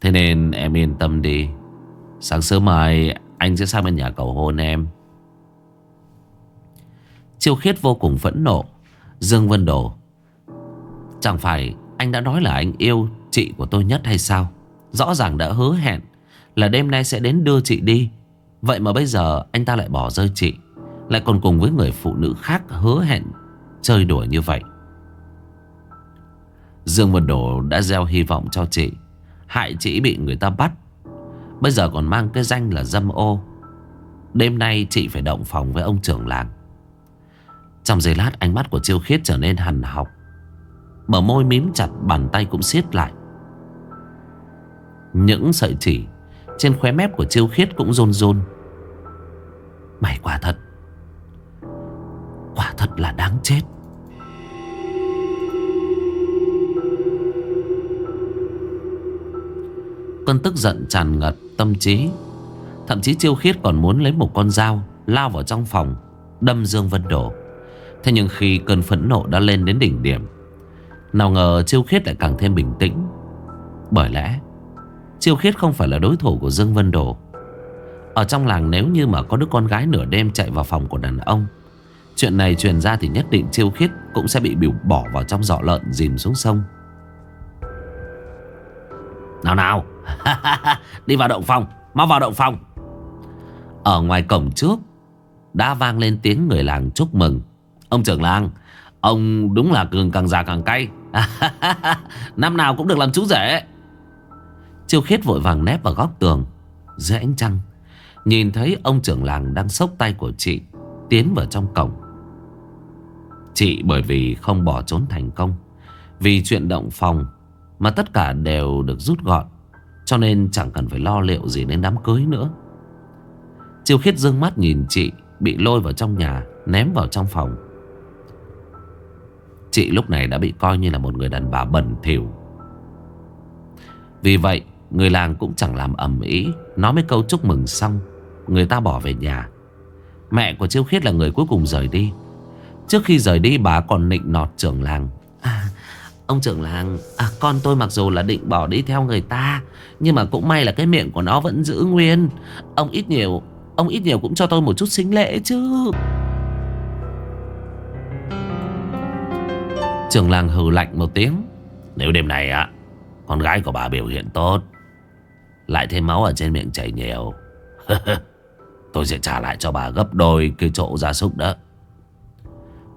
Thế nên em yên tâm đi. Sáng sớm mai anh sẽ sang bên nhà cầu hôn em. Chiêu khiết vô cùng phẫn nộ. Dương Vân Đồ Chẳng phải anh đã nói là anh yêu chị của tôi nhất hay sao? Rõ ràng đã hứa hẹn Là đêm nay sẽ đến đưa chị đi. Vậy mà bây giờ anh ta lại bỏ rơi chị. Lại còn cùng với người phụ nữ khác hứa hẹn Chơi đùa như vậy. Dương Vân Đồ đã gieo hy vọng cho chị. Hại chị bị người ta bắt. Bây giờ còn mang cái danh là dâm ô. Đêm nay chị phải động phòng với ông trưởng làng. Trong giây lát, ánh mắt của Chiêu Khiết trở nên hằn học. Mở môi mím chặt, bàn tay cũng siết lại. Những sợi chỉ Trên khóe mép của Chiêu Khiết cũng rôn rôn Mày quả thật thật là đáng chết. Cơn tức giận tràn ngập tâm trí. Thậm chí Chiêu Khiết còn muốn lấy một con dao Lao vào trong phòng, Đâm Dương Vân Đổ. Thế nhưng khi cơn phẫn nộ đã lên đến đỉnh điểm, Nào ngờ Chiêu Khiết lại càng thêm bình tĩnh. Bởi lẽ, Chiêu Khiết không phải là đối thủ của Dương Vân Đổ. Ở trong làng nếu như mà có đứa con gái nửa đêm chạy vào phòng của đàn ông Chuyện này truyền ra thì nhất định Chiêu Khiết cũng sẽ bị biểu bỏ vào trong giỏ lợn dìm xuống sông. Nào nào, Đi vào động phòng, Mau vào động phòng. Ở ngoài cổng trước, Đã vang lên tiếng người làng chúc mừng. Ông trưởng làng, Ông đúng là cường càng già càng cay. Năm nào cũng được làm chú rể. Chiêu khiết vội vàng nép vào góc tường, Dưới ánh trăng, Nhìn thấy ông trưởng làng đang sốc tay của chị, Tiến vào trong cổng. Chị bởi vì không bỏ trốn thành công. Vì chuyện động phòng Mà tất cả đều được rút gọn, cho nên chẳng cần phải lo liệu gì đến đám cưới nữa. Chiêu khiết dương mắt nhìn chị, Bị lôi vào trong nhà, Ném vào trong phòng. Chị lúc này đã bị coi như là một người đàn bà bẩn thỉu. Vì vậy, Người làng cũng chẳng làm ầm ĩ, Nói mấy câu chúc mừng xong, Người ta bỏ về nhà. Mẹ của Chiêu Khiết là người cuối cùng rời đi. Trước khi rời đi bà còn nịnh nọt trưởng làng. À, Ông trưởng làng à, Con tôi mặc dù là định bỏ đi theo người ta Nhưng mà cũng may là cái miệng của nó vẫn giữ nguyên. Ông ít nhiều Ông ít nhiều cũng cho tôi một chút xính lễ chứ. Trưởng làng hừ lạnh một tiếng. Nếu đêm này á Con gái của bà biểu hiện tốt Lại thêm máu ở trên miệng chảy nhiều. Tôi sẽ trả lại cho bà gấp đôi Cái chỗ gia súc đó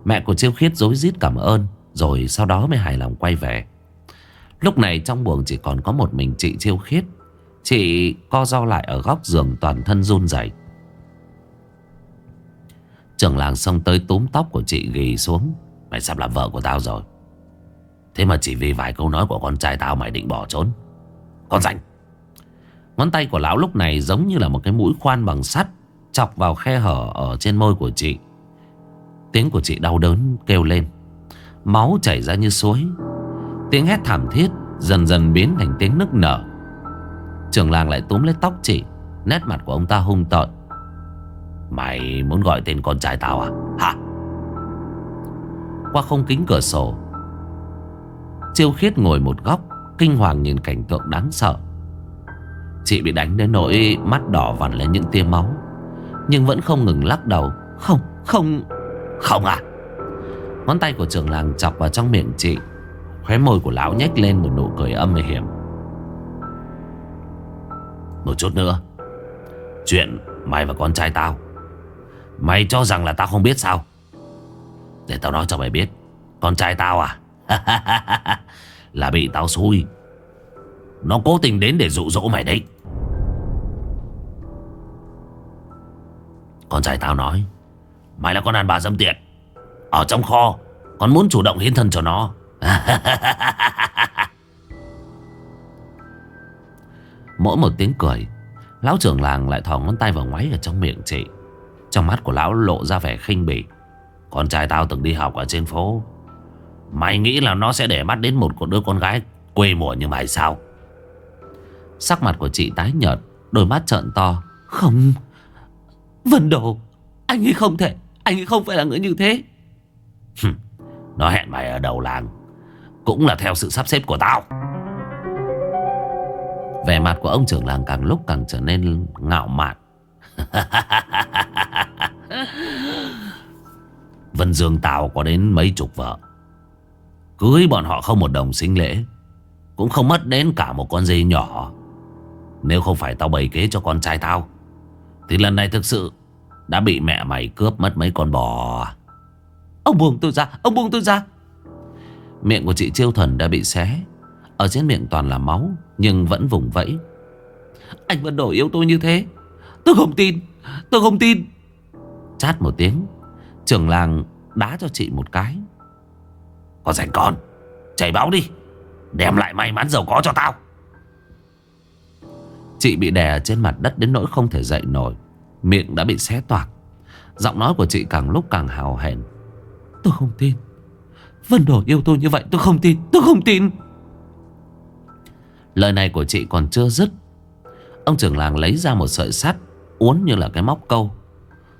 Mẹ của Chiêu Khiết dối rít cảm ơn, rồi sau đó mới hài lòng quay về. Lúc này trong buồng chỉ còn có một mình chị chiêu khiết. Chị co do lại ở góc giường toàn thân run rẩy. Trưởng làng xong tới túm tóc của chị ghi xuống. Mày sắp làm vợ của tao rồi. Thế mà chỉ vì vài câu nói của con trai tao mày định bỏ trốn. Con rảnh. Ngón tay của lão lúc này giống như là một cái mũi khoan bằng sắt Chọc vào khe hở ở trên môi của chị. Tiếng của chị đau đớn kêu lên. Máu chảy ra như suối. Tiếng hét thảm thiết Dần dần biến thành tiếng nức nở. Trường làng lại túm lấy tóc chị Nét mặt của ông ta hung tợn. Mày muốn gọi tên con trai tao à? Hả? Qua không kính cửa sổ Chiêu khiết ngồi một góc Kinh hoàng nhìn cảnh tượng đáng sợ. Chị bị đánh đến nỗi Mắt đỏ vằn lên những tia máu Nhưng vẫn không ngừng lắc đầu. Không, không. Không à? Ngón tay của trưởng làng chọc vào trong miệng chị. Khóe môi của lão nhếch lên một nụ cười âm hiểm. Một chút nữa. Chuyện mày và con trai tao. Mày cho rằng là tao không biết sao? Để tao nói cho mày biết. Con trai tao à? Là bị tao xui. Nó cố tình đến để dụ dỗ mày đấy. Con trai tao nói. Mày là con đàn bà dâm tiệt ở trong kho, Còn muốn chủ động hiến thân cho nó. Mỗi một tiếng cười, Lão trưởng làng lại thò ngón tay vào ngoáy ở trong miệng chị. Trong mắt của lão lộ ra vẻ khinh bỉ. Con trai tao từng đi học ở trên phố. Mày nghĩ là nó sẽ để mắt đến một đứa con gái quê mùa như mày sao? Sắc mặt của chị tái nhợt, Đôi mắt trợn to. Không, Vân Đồ, Anh ấy không thể. Anh ấy không phải là người như thế. Nó hẹn mày ở đầu làng, Cũng là theo sự sắp xếp của tao. Vẻ mặt của ông trưởng làng càng lúc càng trở nên ngạo mạn. Vân Dương tao có đến mấy chục vợ. Cưới bọn họ không một đồng sinh lễ, Cũng không mất đến cả một con dê nhỏ. Nếu không phải tao bày kế cho con trai tao, Thì lần này thực sự đã bị mẹ mày cướp mất mấy con bò. Ông buông tôi ra, Ông buông tôi ra. Miệng của chị Chiêu Thần đã bị xé. Ở trên miệng toàn là máu, Nhưng vẫn vùng vẫy. Anh vẫn đổi yêu tôi như thế. Tôi không tin, Tôi không tin. Chát một tiếng, Trưởng làng đá cho chị một cái. Có rảnh con Chảy báo đi. Đem lại may mắn giàu có cho tao. Chị bị đè trên mặt đất đến nỗi không thể dậy nổi. Miệng đã bị xé toạc. Giọng nói của chị càng lúc càng hào hẹn. Tôi không tin. Vân Đồ yêu tôi như vậy tôi không tin, Tôi không tin. Lời này của chị còn chưa dứt. Ông trưởng làng lấy ra một sợi sắt, Uốn như là cái móc câu.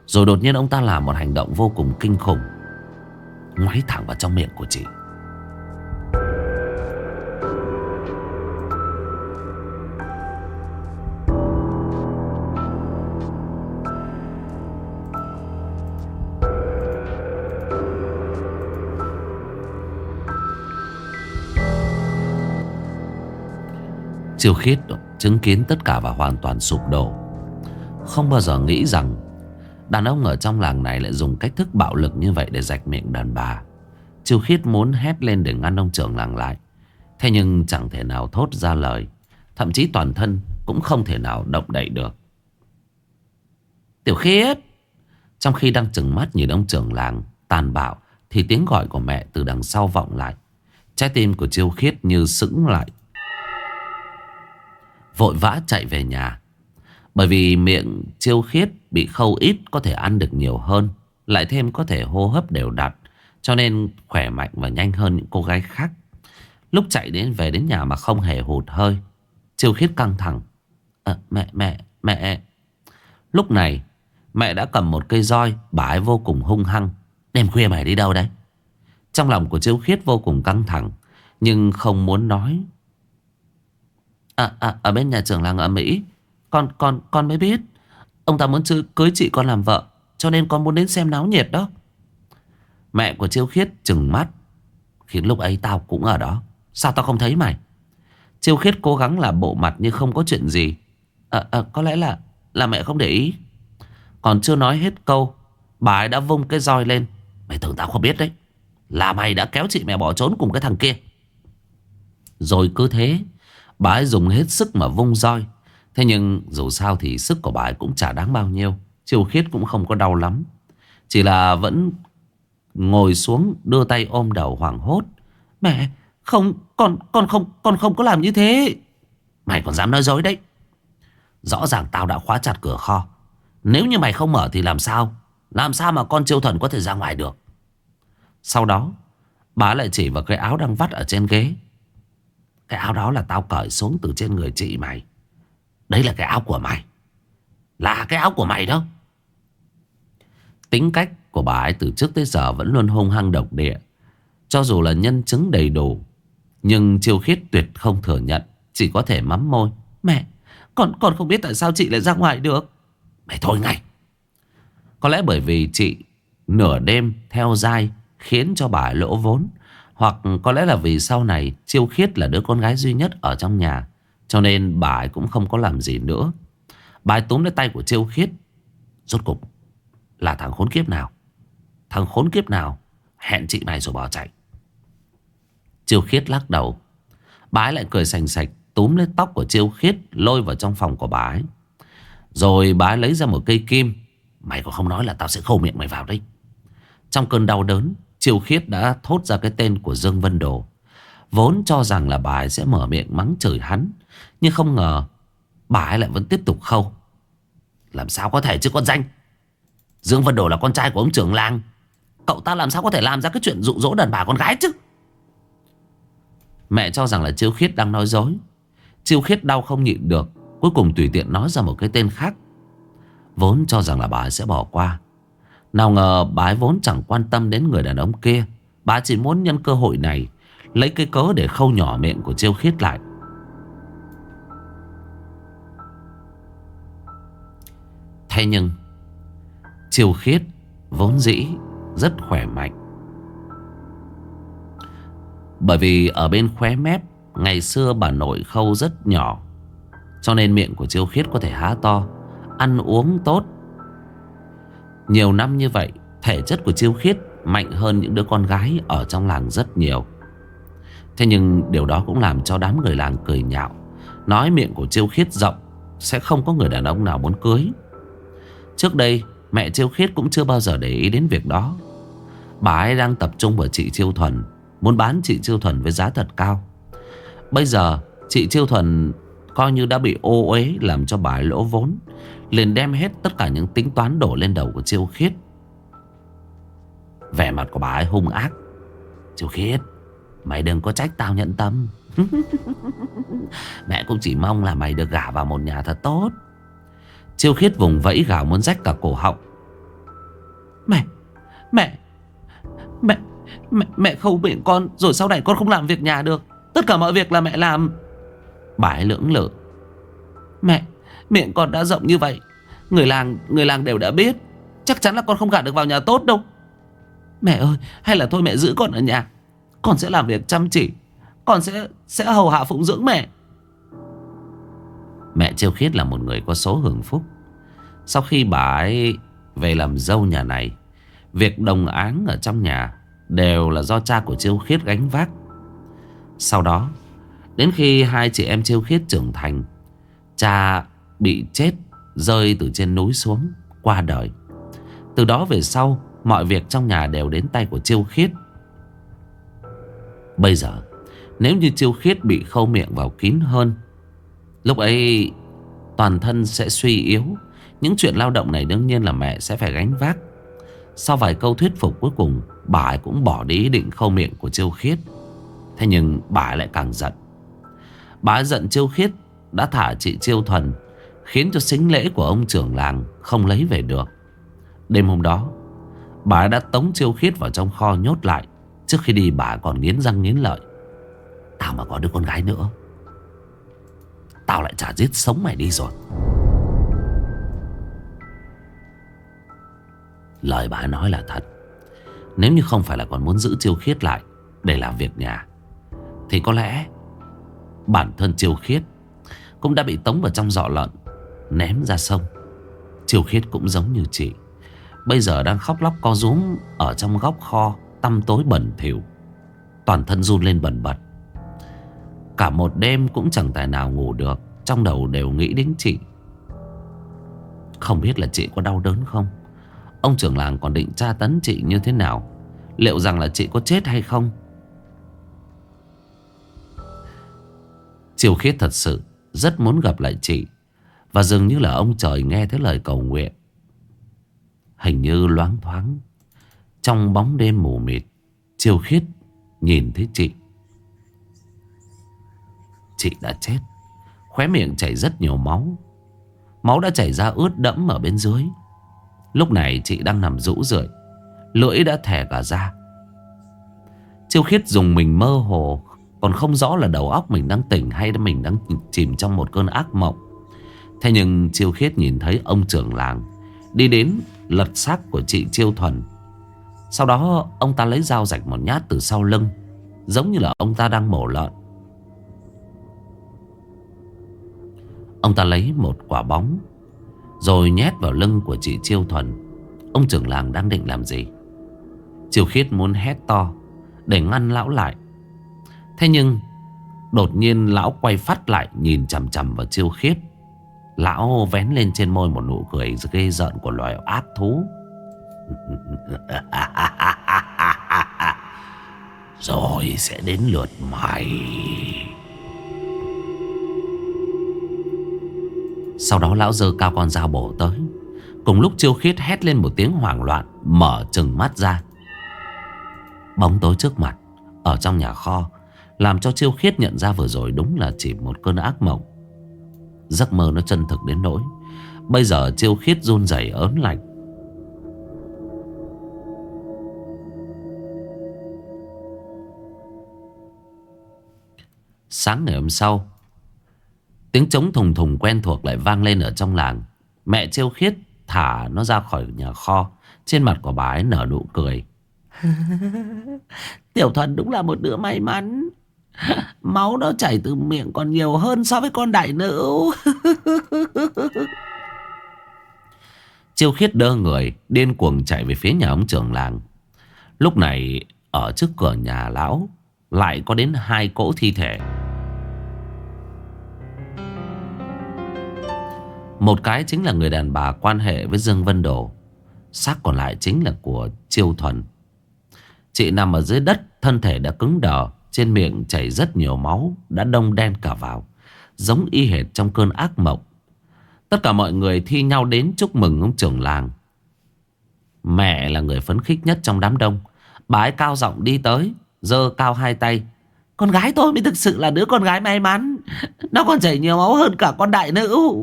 Rồi đột nhiên ông ta làm một hành động vô cùng kinh khủng. Ngoáy thẳng vào trong miệng của chị. Chiêu khiết chứng kiến tất cả và hoàn toàn sụp đổ. Không bao giờ nghĩ rằng Đàn ông ở trong làng này lại dùng cách thức bạo lực như vậy để rạch miệng đàn bà. Chiêu khiết muốn hét lên để ngăn ông trưởng làng lại. Thế nhưng chẳng thể nào thốt ra lời. Thậm chí toàn thân cũng không thể nào động đậy được. Tiểu khiết Trong khi đang chừng mắt nhìn ông trưởng làng tàn bạo, Thì tiếng gọi của mẹ từ đằng sau vọng lại. Trái tim của chiêu khiết như sững lại. Vội vã chạy về nhà. Bởi vì miệng chiêu khiết Bị khâu ít có thể ăn được nhiều hơn Lại thêm có thể hô hấp đều đặn Cho nên khỏe mạnh và nhanh hơn những cô gái khác. Lúc chạy đến về đến nhà mà không hề hụt hơi Chiêu khiết căng thẳng. À, Mẹ mẹ mẹ. Lúc này Mẹ đã cầm một cây roi Bà ấy vô cùng hung hăng Đêm khuya mày đi đâu đấy? Trong lòng của chiêu khiết vô cùng căng thẳng Nhưng không muốn nói À, à, ở bên nhà trưởng làng ở Mỹ. Con con con mới biết. Ông ta muốn chứ cưới chị con làm vợ Cho nên con muốn đến xem náo nhiệt đó. Mẹ của Chiêu Khiết chừng mắt. Khiến lúc ấy tao cũng ở đó. Sao tao không thấy mày? Chiêu Khiết cố gắng là bộ mặt như không có chuyện gì. À, à, Có lẽ là là mẹ không để ý. Còn chưa nói hết câu Bà ấy đã vung cái roi lên. Mày tưởng tao không biết đấy. Là mày đã kéo chị mẹ bỏ trốn cùng cái thằng kia. Rồi cứ thế Bà ấy dùng hết sức mà vung roi. Thế nhưng dù sao thì sức của bà ấy cũng chả đáng bao nhiêu. Chiều khiết cũng không có đau lắm. Chỉ là vẫn ngồi xuống đưa tay ôm đầu hoảng hốt. Mẹ, không, con con không con không có làm như thế. Mày còn dám nói dối đấy. Rõ ràng tao đã khóa chặt cửa kho. Nếu như mày không mở thì làm sao? Làm sao mà con chiêu thần có thể ra ngoài được? Sau đó, Bà lại chỉ vào cái áo đang vắt ở trên ghế cái áo đó là tao cởi xuống từ trên người chị mày. Đấy là cái áo của mày. Là cái áo của mày đó. Tính cách của bà ấy từ trước tới giờ vẫn luôn hung hăng độc địa. Cho dù là nhân chứng đầy đủ Nhưng chiêu khiết tuyệt không thừa nhận. Chỉ có thể mắm môi. Mẹ con, con không biết tại sao chị lại ra ngoài được. Mày thôi ngay. Có lẽ bởi vì chị Nửa đêm theo dai Khiến cho bà lỗ vốn hoặc có lẽ là vì sau này Chiêu Khiết là đứa con gái duy nhất ở trong nhà, Cho nên bà ấy cũng không có làm gì nữa. Bà ấy túm lấy tay của Chiêu Khiết. Rốt cục, Là thằng khốn kiếp nào? Thằng khốn kiếp nào Hẹn chị mày rồi bỏ chạy? Chiêu Khiết lắc đầu. Bà ấy lại cười sành sạch, Túm lấy tóc của Chiêu Khiết Lôi vào trong phòng của bà ấy. Rồi bà ấy lấy ra một cây kim. Mày còn không nói là tao sẽ khâu miệng mày vào đấy. Trong cơn đau đớn Triều Khiết đã thốt ra cái tên của Dương Vân Đồ. Vốn cho rằng là bà ấy sẽ mở miệng mắng chửi hắn, Nhưng không ngờ Bà ấy lại vẫn tiếp tục khâu. Làm sao có thể chứ, con danh? Dương Vân Đồ là con trai của ông trưởng làng Cậu ta làm sao có thể làm ra cái chuyện dụ dỗ đàn bà con gái chứ? Mẹ cho rằng là Chiêu Khiết đang nói dối. Chiêu Khiết đau không nhịn được, Cuối cùng tùy tiện nói ra một cái tên khác. Vốn cho rằng là bà ấy sẽ bỏ qua nào ngờ bà ấy vốn chẳng quan tâm đến người đàn ông kia. Bà chỉ muốn nhân cơ hội này, Lấy cái cớ để khâu nhỏ miệng của Chiêu Khiết lại. Thế nhưng, Chiêu Khiết vốn dĩ rất khỏe mạnh. Bởi vì ở bên khóe mép, Ngày xưa bà nội khâu rất nhỏ, Cho nên miệng của Chiêu Khiết có thể há to, Ăn uống tốt nhiều năm như vậy, Thể chất của Chiêu Khiết Mạnh hơn những đứa con gái ở trong làng rất nhiều. Thế nhưng điều đó cũng làm cho đám người làng cười nhạo. Nói miệng của Chiêu Khiết rộng, Sẽ không có người đàn ông nào muốn cưới. Trước đây, mẹ Chiêu Khiết cũng chưa bao giờ để ý đến việc đó. Bà ấy đang tập trung vào chị Chiêu Thuần, Muốn bán chị Chiêu Thuần với giá thật cao. Bây giờ, chị Chiêu Thuần coi như đã bị ô uế làm cho bà lỗ vốn liền đem hết tất cả những tính toán đổ lên đầu của Chiêu Khiết. Vẻ mặt của bà ấy hung ác. Chiêu Khiết Mày đừng có trách tao nhận tâm. Mẹ cũng chỉ mong là mày được gả vào một nhà thật tốt. Chiêu Khiết vùng vẫy gào muốn rách cả cổ họng. Mẹ Mẹ Mẹ Mẹ, mẹ không miệng con Rồi sau này con không làm việc nhà được. Tất cả mọi việc là mẹ làm. Bà ấy lưỡng lự. Mẹ, Miệng con đã rộng như vậy, Người làng người làng đều đã biết, Chắc chắn là con không gả được vào nhà tốt đâu. Mẹ ơi, hay là thôi mẹ giữ con ở nhà, Con sẽ làm việc chăm chỉ, Con sẽ sẽ hầu hạ phụng dưỡng mẹ. Mẹ Chiêu Khiết là một người có số hưởng phúc. Sau khi bà ấy về làm dâu nhà này, Việc đồng áng ở trong nhà Đều là do cha của Chiêu Khiết gánh vác. Sau đó Đến khi hai chị em Chiêu Khiết trưởng thành, Cha bị chết Rơi từ trên núi xuống Qua đời. Từ đó về sau, Mọi việc trong nhà đều đến tay của Chiêu Khiết. Bây giờ, Nếu như Chiêu Khiết bị khâu miệng vào kín hơn, Lúc ấy Toàn thân sẽ suy yếu. Những chuyện lao động này đương nhiên là mẹ sẽ phải gánh vác. Sau vài câu thuyết phục cuối cùng, Bà ấy cũng bỏ đi ý định khâu miệng của Chiêu Khiết. Thế nhưng bà lại càng giận. Bà giận Chiêu Khiết Đã thả chị Chiêu Thuần, Khiến cho xính lễ của ông trưởng làng Không lấy về được. Đêm hôm đó, Bà đã tống Chiêu Khiết vào trong kho nhốt lại Trước khi đi bà còn nghiến răng nghiến lợi. Tao mà có đứa con gái nữa, Tao lại chả giết sống mày đi rồi. Lời bà nói là thật. Nếu như không phải là còn muốn giữ chiêu khiết lại Để làm việc nhà, Thì có lẽ Bản thân Triều khiết Cũng đã bị tống vào trong giọ lợn, Ném ra sông. Triều khiết cũng giống như chị, Bây giờ đang khóc lóc co rúm Ở trong góc kho Tăm tối bẩn thỉu. Toàn thân run lên bẩn bật. Cả một đêm cũng chẳng tài nào ngủ được, Trong đầu đều nghĩ đến chị. Không biết là chị có đau đớn không? Ông trưởng làng còn định tra tấn chị như thế nào? Liệu rằng là chị có chết hay không? Chiều khiết thật sự Rất muốn gặp lại chị. Và dường như là ông trời nghe thấy lời cầu nguyện. Hình như loáng thoáng, Trong bóng đêm mù mịt Chiều khiết nhìn thấy chị. Chị đã chết. Khóe miệng chảy rất nhiều máu. Máu đã chảy ra ướt đẫm ở bên dưới. Lúc này chị đang nằm rũ rượi. Lưỡi đã thẻ cả ra. Chiêu khiết dùng mình mơ hồ còn không rõ là đầu óc mình đang tỉnh Hay là mình đang chìm trong một cơn ác mộng. Thế nhưng Chiêu khiết nhìn thấy ông trưởng làng Đi đến lật xác của chị Chiêu Thuần. Sau đó, ông ta lấy dao rạch một nhát từ sau lưng, Giống như là ông ta đang mổ lợn. Ông ta lấy một quả bóng, Rồi nhét vào lưng của chị Chiêu Thuần. Ông trưởng làng đang định làm gì? Chiêu khiết muốn hét to Để ngăn lão lại. Thế nhưng, Đột nhiên lão quay phát lại Nhìn chằm chằm vào chiêu khiết Lão vén lên trên môi một nụ cười ghê giận của loài ác thú. Rồi sẽ đến lượt mày. Sau đó lão dơ cao con dao bổ tới. Cùng lúc chiêu khiết hét lên một tiếng hoảng loạn, Mở chừng mắt ra. Bóng tối trước mặt, Ở trong nhà kho làm cho chiêu khiết nhận ra vừa rồi đúng là chỉ một cơn ác mộng. Giấc mơ nó chân thực đến nỗi, Bây giờ chiêu khiết run rẩy ớn lạnh. Sáng ngày hôm sau, Tiếng trống thùng thùng quen thuộc lại vang lên ở trong làng. Mẹ chiêu khiết thả nó ra khỏi nhà kho, Trên mặt của bà ấy nở nụ cười. Tiểu thuần đúng là một đứa may mắn. Máu nó chảy từ miệng còn nhiều hơn so với con đại nữ. Chiêu khiết đơ người, Điên cuồng chạy về phía nhà ông trưởng làng. Lúc này, Ở trước cửa nhà lão, Lại có đến hai cỗ thi thể. Một cái chính là người đàn bà quan hệ với Dương Vân Đồ, Xác còn lại chính là của Chiêu Thuần. Chị nằm ở dưới đất, Thân thể đã cứng đờ. Trên miệng chảy rất nhiều máu, Đã đông đen cả vào, Giống y hệt trong cơn ác mộng. Tất cả mọi người thi nhau đến chúc mừng ông trưởng làng. Mẹ là người phấn khích nhất trong đám đông. Bà ấy cao giọng đi tới, giơ cao hai tay. Con gái tôi mới thực sự là đứa con gái may mắn. Nó còn chảy nhiều máu hơn cả con đại nữ.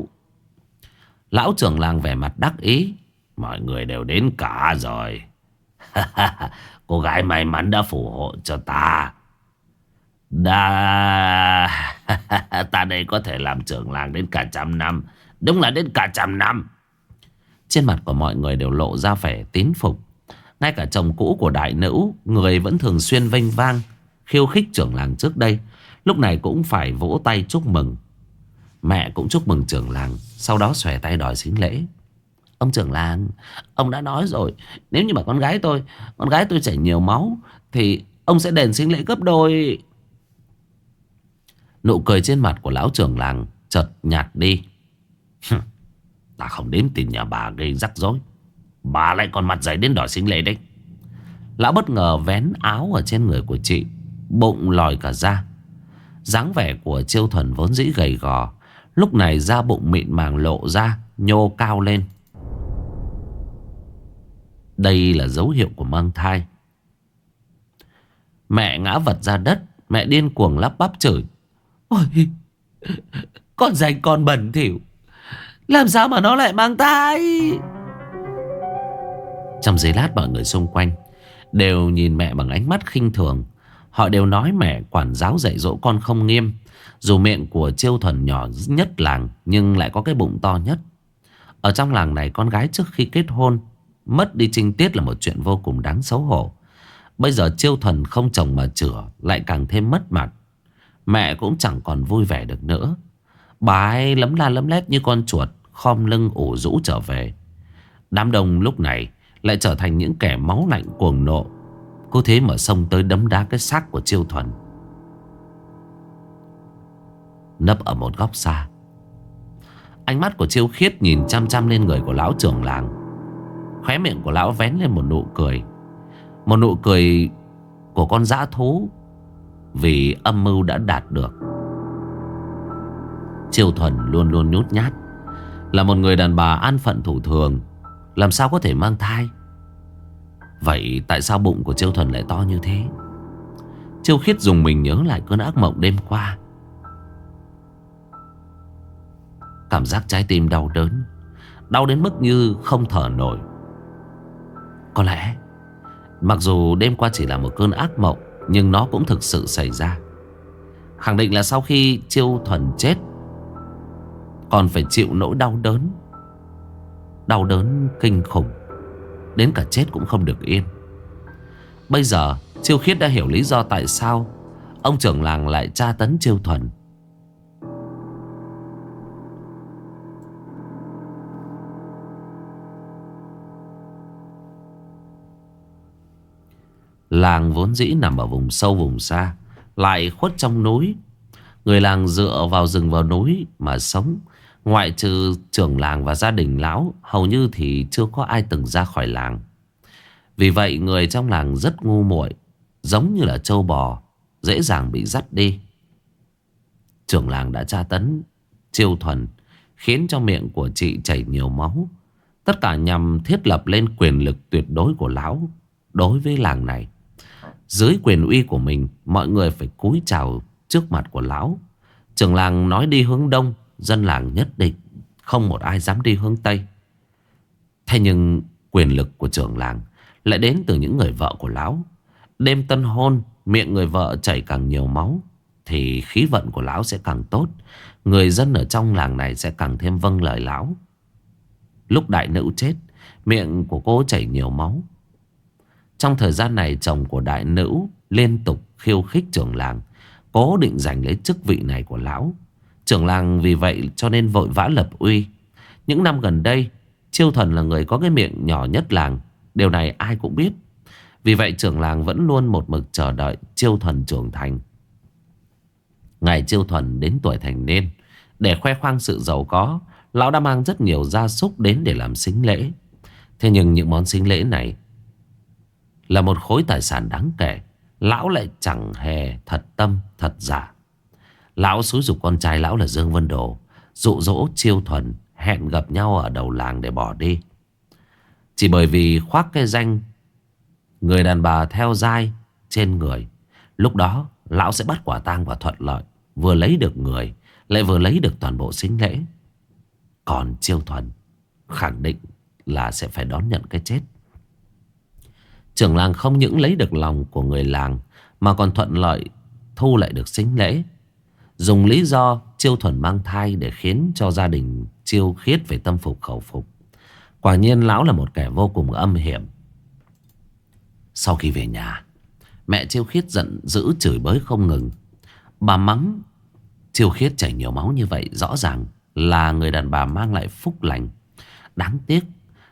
Lão trưởng làng vẻ mặt đắc ý. Mọi người đều đến cả rồi. Cô gái may mắn đã phù hộ cho ta. Đã Ta đây có thể làm trưởng làng đến cả trăm năm. Đúng là đến cả trăm năm. Trên mặt của mọi người đều lộ ra vẻ tín phục. Ngay cả chồng cũ của đại nữ, Người vẫn thường xuyên vênh vang, Khiêu khích trưởng làng trước đây. Lúc này cũng phải vỗ tay chúc mừng. Mẹ cũng chúc mừng trưởng làng, Sau đó xòe tay đòi xính lễ. Ông trưởng làng, Ông đã nói rồi, Nếu như mà con gái tôi, Con gái tôi chảy nhiều máu, Thì ông sẽ đền xính lễ gấp đôi. Nụ cười trên mặt của lão trưởng làng Chợt nhạt đi. Ta không đến tìm nhà bà gây rắc rối. Bà lại còn mặt dày đến đòi xính lễ đấy. Lão bất ngờ vén áo ở trên người của chị, Bụng lòi cả ra. Dáng vẻ của chiêu thuần vốn dĩ gầy gò, Lúc này da bụng mịn màng lộ ra, Nhô cao lên. Đây là dấu hiệu của mang thai. Mẹ ngã vật ra đất, Mẹ điên cuồng lắp bắp chửi. Ôi, Con dành con bẩn thỉu. Làm sao mà nó lại mang thai? Trong giây lát mọi người xung quanh Đều nhìn mẹ bằng ánh mắt khinh thường. Họ đều nói mẹ quản giáo dạy dỗ con không nghiêm, Dù miệng của chiêu thuần nhỏ nhất làng Nhưng lại có cái bụng to nhất. Ở trong làng này con gái trước khi kết hôn, Mất đi trinh tiết là một chuyện vô cùng đáng xấu hổ. Bây giờ chiêu thuần không chồng mà chữa, Lại càng thêm mất mặt. Mẹ cũng chẳng còn vui vẻ được nữa. Bà ấy lấm la lấm lét như con chuột, Khom lưng ủ rũ trở về. Đám đông lúc này Lại trở thành những kẻ máu lạnh cuồng nộ. Cô thế mà xông tới đấm đá cái xác của Chiêu Thuần. Nấp ở một góc xa. Ánh mắt của Chiêu Khiết nhìn chăm chăm lên người của lão trưởng làng. Khóe miệng của lão vén lên một nụ cười. Một nụ cười của con dã thú vì âm mưu đã đạt được. Triều Thuần luôn luôn nhút nhát, Là một người đàn bà an phận thủ thường, Làm sao có thể mang thai? Vậy tại sao bụng của Triều Thuần lại to như thế? Triều Khiết dùng mình nhớ lại cơn ác mộng đêm qua. Cảm giác trái tim đau đớn, Đau đến mức như không thở nổi. Có lẽ, Mặc dù đêm qua chỉ là một cơn ác mộng nhưng nó cũng thực sự xảy ra. Khẳng định là sau khi Chiêu Thuần chết, Còn phải chịu nỗi đau đớn Đau đớn kinh khủng. Đến cả chết cũng không được yên. Bây giờ, Chiêu khiết đã hiểu lý do tại sao Ông trưởng làng lại tra tấn Chiêu Thuần Làng vốn dĩ nằm ở vùng sâu vùng xa, Lại khuất trong núi. Người làng dựa vào rừng vào núi mà sống. Ngoại trừ trưởng làng và gia đình lão, Hầu như thì chưa có ai từng ra khỏi làng. Vì vậy, người trong làng rất ngu muội, Giống như là trâu bò, Dễ dàng bị dắt đi. Trưởng làng đã tra tấn, Chiêu thuần, Khiến cho miệng của chị chảy nhiều máu. Tất cả nhằm thiết lập lên quyền lực tuyệt đối của lão Đối với làng này. Dưới quyền uy của mình, Mọi người phải cúi chào trước mặt của lão. Trưởng làng nói đi hướng đông, Dân làng nhất định, Không một ai dám đi hướng Tây. Thế nhưng, quyền lực của trưởng làng Lại đến từ những người vợ của lão. Đêm tân hôn, Miệng người vợ chảy càng nhiều máu, Thì khí vận của lão sẽ càng tốt. Người dân ở trong làng này sẽ càng thêm vâng lời lão. Lúc đại nữ chết, Miệng của cô chảy nhiều máu trong thời gian này, chồng của đại nữ Liên tục khiêu khích trưởng làng, Cố định giành lấy chức vị này của lão. Trưởng làng vì vậy cho nên vội vã lập uy. Những năm gần đây, Chiêu thần là người có cái miệng nhỏ nhất làng, Điều này ai cũng biết. Vì vậy, trưởng làng vẫn luôn một mực chờ đợi Chiêu thần trưởng thành. Ngày chiêu thuần đến tuổi thành niên, Để khoe khoang sự giàu có, Lão đã mang rất nhiều gia súc đến để làm xính lễ. Thế nhưng những món xính lễ này là một khối tài sản đáng kể. Lão lại chẳng hề thật tâm, thật giả. Lão xúi dục con trai lão là Dương Vân Đồ, Dụ dỗ chiêu thuần, Hẹn gặp nhau ở đầu làng để bỏ đi. Chỉ bởi vì khoác cái danh Người đàn bà theo dai trên người, Lúc đó lão sẽ bắt quả tang và thuận lợi, Vừa lấy được người, Lại vừa lấy được toàn bộ sinh lễ. Còn chiêu thuần Khẳng định là sẽ phải đón nhận cái chết. Trưởng làng không những lấy được lòng của người làng Mà còn thuận lợi thu lại được sinh lễ Dùng lý do chiêu thuần mang thai để khiến cho gia đình chiêu khiết phải tâm phục khẩu phục. Quả nhiên lão là một kẻ vô cùng âm hiểm. Sau khi về nhà, mẹ chiêu khiết giận dữ chửi bới không ngừng. Bà mắng chiêu khiết chảy nhiều máu như vậy rõ ràng là người đàn bà mang lại phúc lành. Đáng tiếc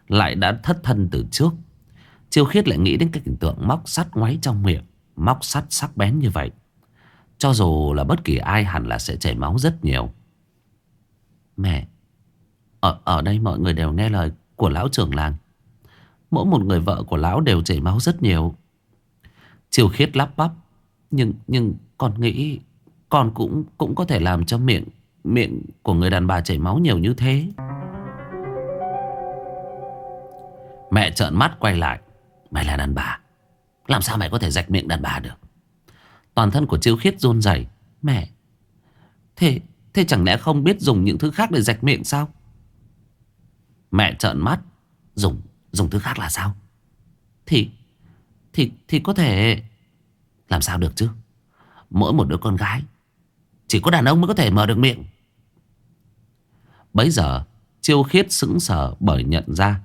lại đã thất thân từ trước. Chiêu khiết lại nghĩ đến cái cảnh tượng móc sắt ngoáy trong miệng. Móc sắt sắc bén như vậy. Cho dù là bất kỳ ai hẳn là sẽ chảy máu rất nhiều. Mẹ, ở, ở đây mọi người đều nghe lời của lão trưởng làng. Mỗi một người vợ của lão đều chảy máu rất nhiều. Chiều khiết lắp bắp. Nhưng nhưng con nghĩ con cũng cũng có thể làm cho miệng miệng của người đàn bà chảy máu nhiều như thế. Mẹ trợn mắt quay lại. Mày là đàn bà. Làm sao mày có thể rạch miệng đàn bà được? Toàn thân của Chiêu Khiết run rẩy. Mẹ, Thế thế chẳng lẽ không biết dùng những thứ khác để rạch miệng sao? Mẹ trợn mắt. Dùng dùng thứ khác là sao? Thì Thì thì có thể Làm sao được chứ? Mỗi một đứa con gái, Chỉ có đàn ông mới có thể mở được miệng. Bấy giờ, Chiêu khiết sững sờ bởi nhận ra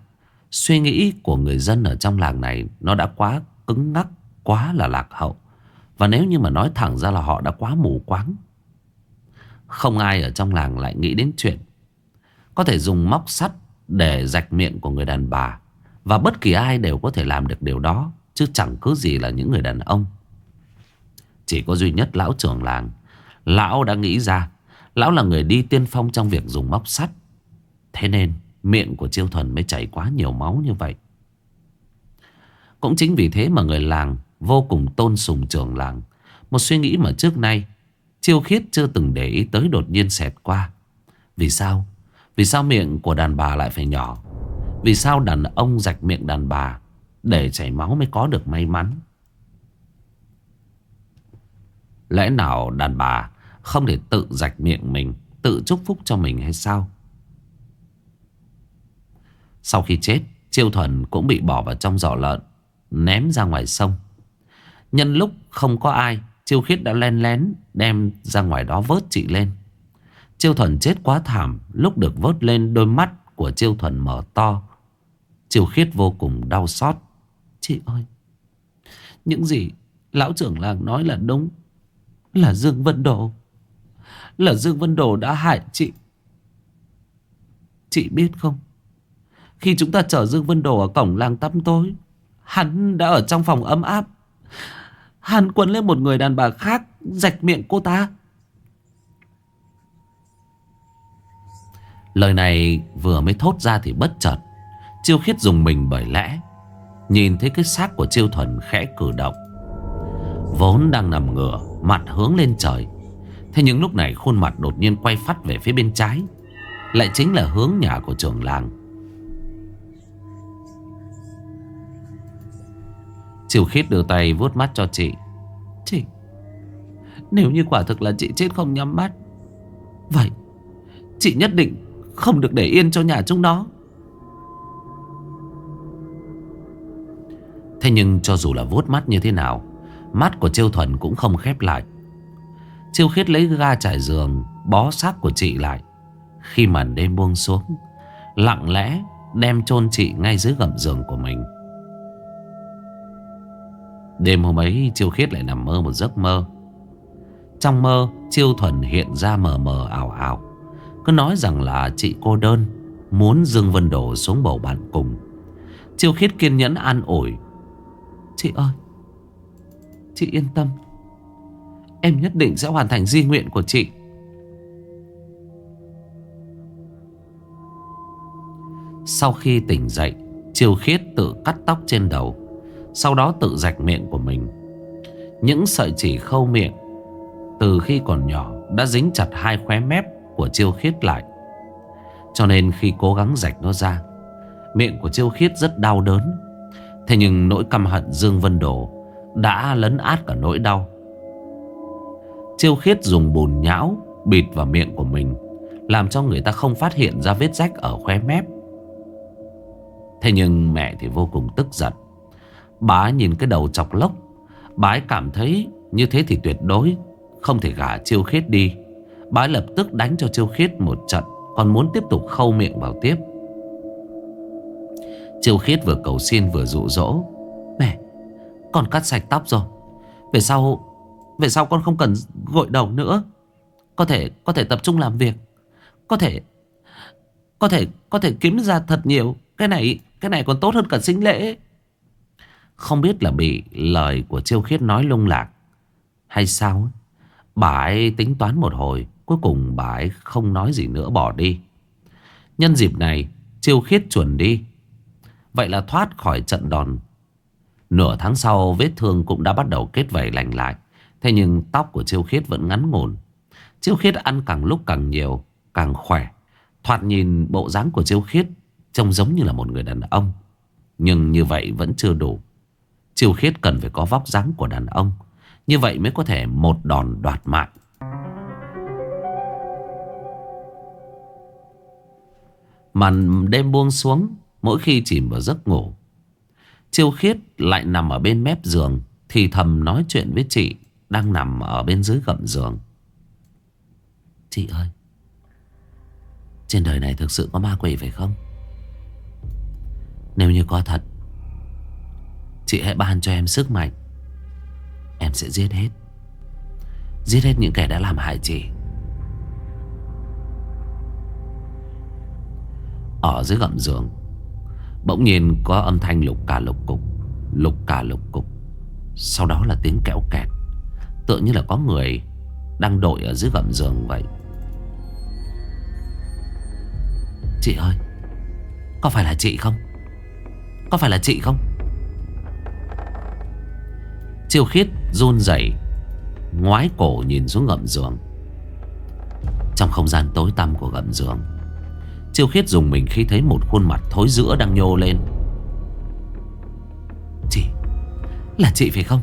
Suy nghĩ của người dân ở trong làng này Nó đã quá cứng ngắc, Quá là lạc hậu. Và nếu như mà nói thẳng ra là họ đã quá mù quáng. Không ai ở trong làng lại nghĩ đến chuyện Có thể dùng móc sắt để rạch miệng của người đàn bà. Và bất kỳ ai đều có thể làm được điều đó, Chứ chẳng cứ gì là những người đàn ông. Chỉ có duy nhất lão trưởng làng, Lão đã nghĩ ra, Lão là người đi tiên phong trong việc dùng móc sắt. Thế nên miệng của Chiêu Thuần mới chảy quá nhiều máu như vậy. Cũng chính vì thế mà người làng Vô cùng tôn sùng trưởng làng. Một suy nghĩ mà trước nay, Chiêu khiết chưa từng để ý tới đột nhiên xẹt qua. Vì sao? Vì sao miệng của đàn bà lại phải nhỏ? Vì sao đàn ông rạch miệng đàn bà Để chảy máu mới có được may mắn? Lẽ nào đàn bà Không thể tự rạch miệng mình, Tự chúc phúc cho mình hay sao? Sau khi chết, Chiêu thuần cũng bị bỏ vào trong giỏ lợn, Ném ra ngoài sông. Nhân lúc không có ai, Chiêu khiết đã len lén Đem ra ngoài đó vớt chị lên. Chiêu thuần chết quá thảm, Lúc được vớt lên đôi mắt của chiêu thuần mở to. Chiêu khiết vô cùng đau xót. Chị ơi, Những gì lão trưởng làng nói là đúng, Là Dương Vân Đồ. Là Dương Vân Đồ đã hại chị. Chị biết không? Khi chúng ta chở Dương Vân Đồ ở cổng làng tắm tối. Hắn đã ở trong phòng ấm áp. Hắn quấn lên một người đàn bà khác, Rạch miệng cô ta. Lời này vừa mới thốt ra thì bất chợt. Chiêu khiết dùng mình bởi lẽ, Nhìn thấy cái xác của chiêu thuần khẽ cử động. Vốn đang nằm ngửa, Mặt hướng lên trời. Thế nhưng lúc này khuôn mặt đột nhiên quay phát về phía bên trái. Lại chính là hướng nhà của trưởng làng. Chiều khít đưa tay vuốt mắt cho chị. Chị, Nếu như quả thực là chị chết không nhắm mắt, Vậy Chị nhất định không được để yên cho nhà chúng nó. Thế nhưng cho dù là vuốt mắt như thế nào, Mắt của Chiêu Thuần cũng không khép lại. Chiêu khiết lấy ga trải giường, Bó xác của chị lại. Khi màn đêm buông xuống, Lặng lẽ đem chôn chị ngay dưới gầm giường của mình. Đêm hôm ấy, Chiêu Khiết lại nằm mơ một giấc mơ. Trong mơ, Chiêu Thuần hiện ra mờ mờ ảo ảo. Cứ nói rằng là chị cô đơn, Muốn Dương Vân Đồ xuống bầu bạn cùng. Chiêu Khiết kiên nhẫn an ủi. Chị ơi, Chị yên tâm. Em nhất định sẽ hoàn thành di nguyện của chị. Sau khi tỉnh dậy, Chiêu khiết tự cắt tóc trên đầu. Sau đó tự rạch miệng của mình. Những sợi chỉ khâu miệng Từ khi còn nhỏ Đã dính chặt hai khóe mép Của chiêu khiết lại. Cho nên khi cố gắng rạch nó ra, Miệng của chiêu khiết rất đau đớn. Thế nhưng nỗi căm hận Dương Vân Đồ Đã lấn át cả nỗi đau. Chiêu khiết dùng bùn nhão Bịt vào miệng của mình, Làm cho người ta không phát hiện ra vết rách ở khóe mép. Thế nhưng mẹ thì vô cùng tức giận bá nhìn cái đầu chọc lốc. Bá ấy cảm thấy như thế thì tuyệt đối, Không thể gả chiêu khiết đi. Bá ấy lập tức đánh cho chiêu khiết một trận, Còn muốn tiếp tục khâu miệng vào tiếp. Chiêu khiết vừa cầu xin vừa dụ dỗ, Mẹ, Con cắt sạch tóc rồi. Về sau Về sau con không cần gội đầu nữa. Có thể có thể tập trung làm việc. Có thể Có thể có thể kiếm ra thật nhiều. Cái này cái này còn tốt hơn cả sinh lễ. Không biết là bị lời của chiêu khiết nói lung lạc Hay sao Bà ấy tính toán một hồi, Cuối cùng bà ấy không nói gì nữa, bỏ đi. Nhân dịp này, Chiêu khiết chuẩn đi. Vậy là thoát khỏi trận đòn. Nửa tháng sau, vết thương cũng đã bắt đầu kết vảy lành lại. Thế nhưng tóc của Chiêu Khiết vẫn ngắn ngủn. Chiêu Khiết ăn càng lúc càng nhiều, Càng khỏe. Thoạt nhìn, bộ dáng của Chiêu Khiết Trông giống như là một người đàn ông. Nhưng như vậy vẫn chưa đủ. Chiêu Khiết cần phải có vóc dáng của đàn ông. Như vậy mới có thể một đòn đoạt mạng. Màn đêm buông xuống, Mỗi khi chìm vào giấc ngủ, Chiêu khiết lại nằm ở bên mép giường, Thì thầm nói chuyện với chị Đang nằm ở bên dưới gầm giường. Chị ơi, Trên đời này thực sự có ma quỷ phải không? Nếu như có thật Chị hãy ban cho em sức mạnh. Em sẽ giết hết. Giết hết những kẻ đã làm hại chị. Ở dưới gầm giường, Bỗng nhiên có âm thanh lục cả lục cục, Lục cả lục cục. Sau đó là tiếng kéo kẹt, Tựa như là có người Đang đội ở dưới gầm giường vậy. Chị ơi, Có phải là chị không? Có phải là chị không? Chiêu khiết run rẩy, Ngoái cổ nhìn xuống gầm giường. Trong không gian tối tăm của gầm giường, Chiêu khiết dùng mình khi thấy một khuôn mặt thối giữa đang nhô lên. Chị, Là chị phải không?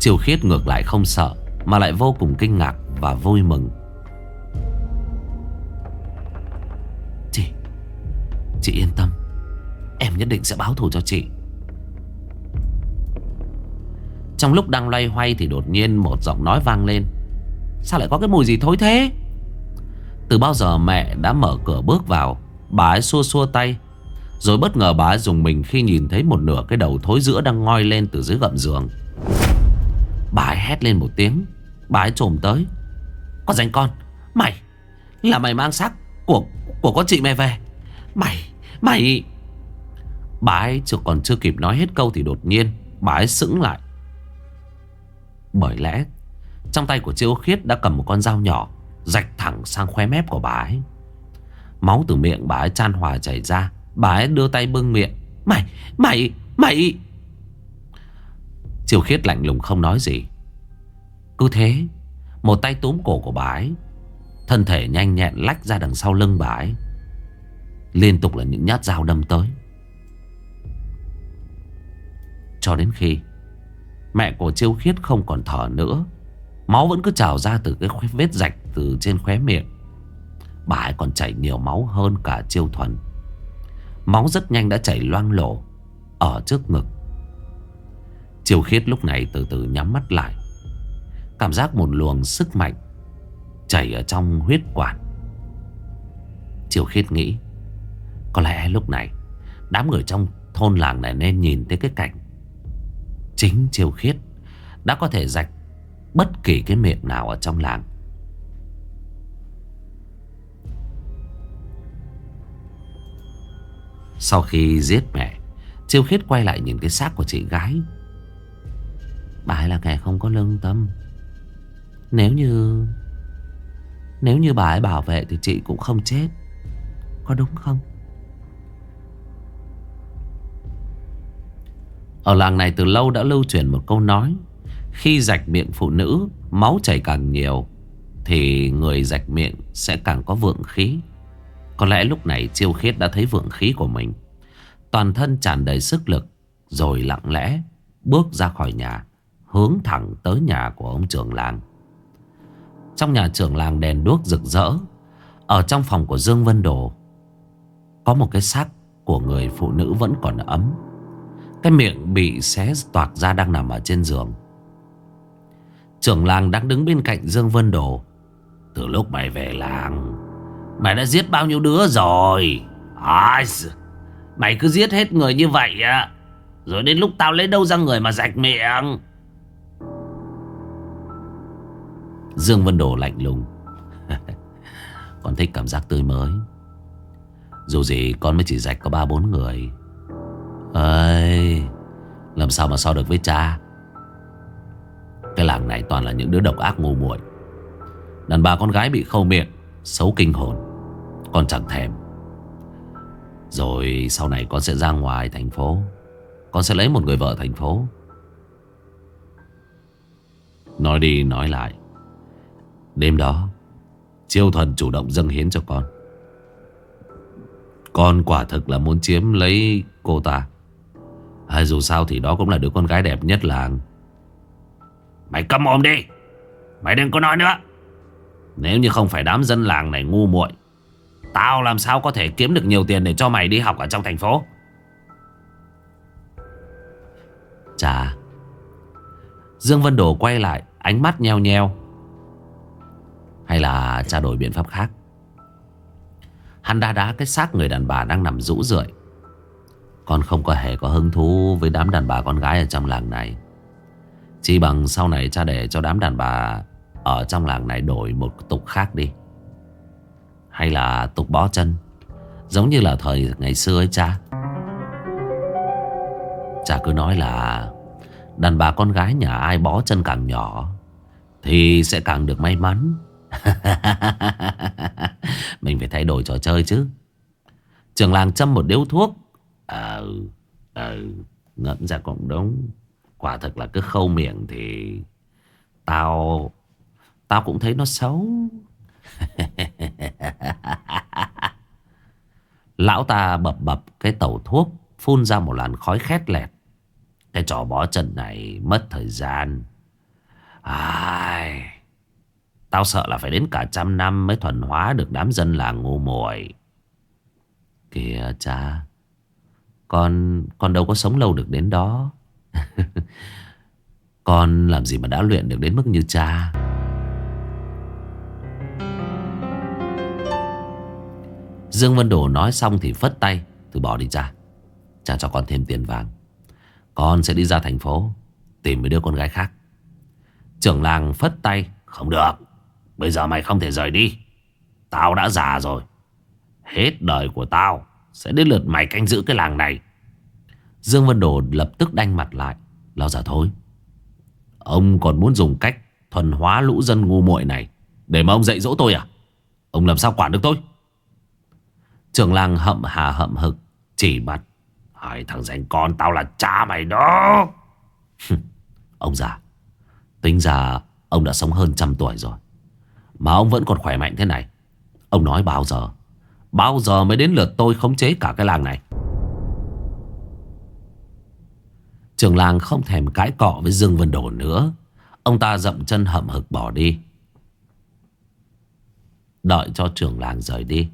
Chiêu khiết ngược lại không sợ, Mà lại vô cùng kinh ngạc và vui mừng. Chị Chị yên tâm, Em nhất định sẽ báo thù cho chị. Trong lúc đang loay hoay Thì đột nhiên một giọng nói vang lên. Sao lại có cái mùi gì thối thế? Từ bao giờ mẹ đã mở cửa bước vào, Bà ấy xua xua tay. Rồi bất ngờ bà ấy dùng mình khi nhìn thấy một nửa cái đầu thối giữa đang ngoi lên từ dưới gầm giường. Bà ấy hét lên một tiếng, Bà ấy trồm tới. Con danh con, Mày Là mày mang xác của của con chị mày về. Mày Mày. Bà ấy chưa còn chưa kịp nói hết câu thì đột nhiên Bà ấy sững lại. Bởi lẽ Trong tay của Chiêu Khiết đã cầm một con dao nhỏ Rạch thẳng sang khóe mép của bà ấy. Máu từ miệng bà ấy chan hòa chảy ra Bà ấy đưa tay bưng miệng. Mày, mày, mày! Chiều khiết lạnh lùng không nói gì. Cứ thế Một tay túm cổ của bà ấy Thân thể nhanh nhẹn lách ra đằng sau lưng bà ấy. Liên tục là những nhát dao đâm tới. Cho đến khi Mẹ của Chiêu Khiết không còn thở nữa. Máu vẫn cứ trào ra từ cái vết rạch từ trên khóe miệng. Bà ấy còn chảy nhiều máu hơn cả chiêu thuần. Máu rất nhanh đã chảy loang lổ, Ở trước ngực. Chiêu khiết lúc này từ từ nhắm mắt lại. Cảm giác một luồng sức mạnh Chảy ở trong huyết quản. Chiêu khiết nghĩ, Có lẽ lúc này Đám người trong thôn làng này nên nhìn thấy cái cảnh Chính chiêu khiết Đã có thể rạch Bất kỳ cái miệng nào ở trong làng. Sau khi giết mẹ, Chiêu khiết quay lại nhìn cái xác của chị gái. Bà ấy là kẻ không có lương tâm. Nếu như Nếu như bà ấy bảo vệ Thì chị cũng không chết. Có đúng không? Ở làng này từ lâu đã lưu truyền một câu nói, Khi rạch miệng phụ nữ, Máu chảy càng nhiều, Thì người rạch miệng sẽ càng có vượng khí. Có lẽ lúc này chiêu khiết đã thấy vượng khí của mình. Toàn thân tràn đầy sức lực, Rồi lặng lẽ Bước ra khỏi nhà, Hướng thẳng tới nhà của ông trưởng làng. Trong nhà trưởng làng đèn đuốc rực rỡ, Ở trong phòng của Dương Vân Đồ, Có một cái xác của người phụ nữ vẫn còn ấm. Cái miệng bị xé toạc ra đang nằm ở trên giường. Trưởng làng đang đứng bên cạnh Dương Vân Đồ. Từ lúc mày về làng, Mày đã giết bao nhiêu đứa rồi? Ai? Mày cứ giết hết người như vậy á, Rồi đến lúc tao lấy đâu ra người mà rạch miệng? Dương Vân Đồ lạnh lùng. Con thích cảm giác tươi mới. Dù gì con mới chỉ rạch có ba bốn người ơi Làm sao mà so được với cha? Cái làng này toàn là những đứa độc ác ngu muội. Đàn bà con gái bị khâu miệng, Xấu kinh hồn. Con chẳng thèm. Rồi sau này con sẽ ra ngoài thành phố. Con sẽ lấy một người vợ thành phố. Nói đi nói lại. Đêm đó, Chiêu thần chủ động dâng hiến cho con. Con quả thực là muốn chiếm lấy cô ta à, dù sao thì đó cũng là đứa con gái đẹp nhất làng. Mày câm mồm đi. Mày đừng có nói nữa. Nếu như không phải đám dân làng này ngu muội Tao làm sao có thể kiếm được nhiều tiền để cho mày đi học ở trong thành phố? Chà. Dương Vân Đồ quay lại Ánh mắt nheo nheo. Hay là trao đổi biện pháp khác? Hắn đá đá cái xác người đàn bà đang nằm rũ rượi. Con không có hề có hứng thú với đám đàn bà con gái ở trong làng này. Chỉ bằng sau này cha để cho đám đàn bà ở trong làng này đổi một tục khác đi. Hay là tục bó chân, Giống như là thời ngày xưa ấy cha. Cha cứ nói là Đàn bà con gái nhà ai bó chân càng nhỏ Thì sẽ càng được may mắn. Mình phải thay đổi trò chơi chứ. Trường làng châm một điếu thuốc Ờ Ờ Ngẫm ra cũng đúng Quả thật là cứ khâu miệng thì Tao Tao cũng thấy nó xấu. Lão ta bập bập cái tẩu thuốc Phun ra một làn khói khét lẹt. Cái trò bó chân này mất thời gian. Ai Tao sợ là phải đến cả trăm năm mới thuần hóa được đám dân làng ngu muội. Kìa cha, con con đâu có sống lâu được đến đó. con làm gì mà đã luyện được đến mức như cha. Dương Vân Đồ nói xong thì phất tay, từ bỏ đi cha. Cha cho con thêm tiền vàng. Con sẽ đi ra thành phố, tìm một đứa con gái khác. Trưởng làng phất tay, không được. Bây giờ mày không thể rời đi Tao đã già rồi Hết đời của tao sẽ đến lượt mày canh giữ cái làng này. Dương Vân Đồ lập tức đanh mặt lại. Lão giả thôi Ông còn muốn dùng cách thuần hóa lũ dân ngu muội này Để mà ông dạy dỗ tôi à? Ông làm sao quản được tôi? Trường làng hậm hà hậm hực, Chỉ mặt. Hai thằng danh con tao là cha mày đó. Ông già, Tính ra ông đã sống hơn trăm tuổi rồi. Mà ông vẫn còn khỏe mạnh thế này. Ông nói bao giờ? Bao giờ mới đến lượt tôi khống chế cả cái làng này? Trường làng không thèm cãi cọ với Dương Vân Đổ nữa. Ông ta dậm chân hậm hực bỏ đi. Đợi cho trưởng làng rời đi,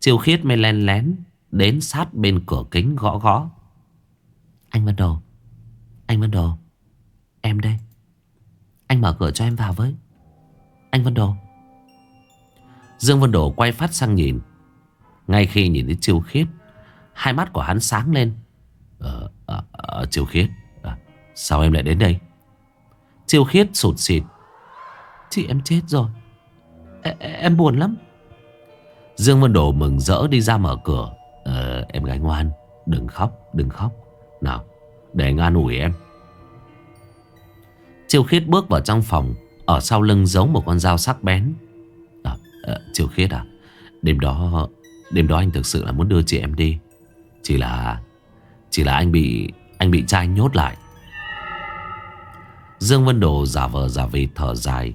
Chiêu khiết mới len lén Đến sát bên cửa kính gõ gõ. Anh Vân Đồ, Anh Vân Đồ, Em đây. Anh mở cửa cho em vào với. Anh Vân Đồ. Dương Vân Đồ quay phát sang nhìn. Ngay khi nhìn thấy Chiêu Khiết Hai mắt của hắn sáng lên. Ờ, ờ, ờ Chiêu Khiết à, Sao em lại đến đây? Chiêu Khiết sụt xịt Chị em chết rồi. E Em buồn lắm. Dương Vân Đồ mừng rỡ đi ra mở cửa. Ờ, Em gái ngoan Đừng khóc, đừng khóc. Nào, để anh an ủi em. Chiêu Khiết bước vào trong phòng Ở sau lưng giấu một con dao sắc bén. À, Chiêu ờ, khiết à Đêm đó Đêm đó anh thực sự là muốn đưa chị em đi. Chỉ là Chỉ là anh bị Anh bị trai nhốt lại. Dương Vân Đồ giả vờ giả vịt thở dài.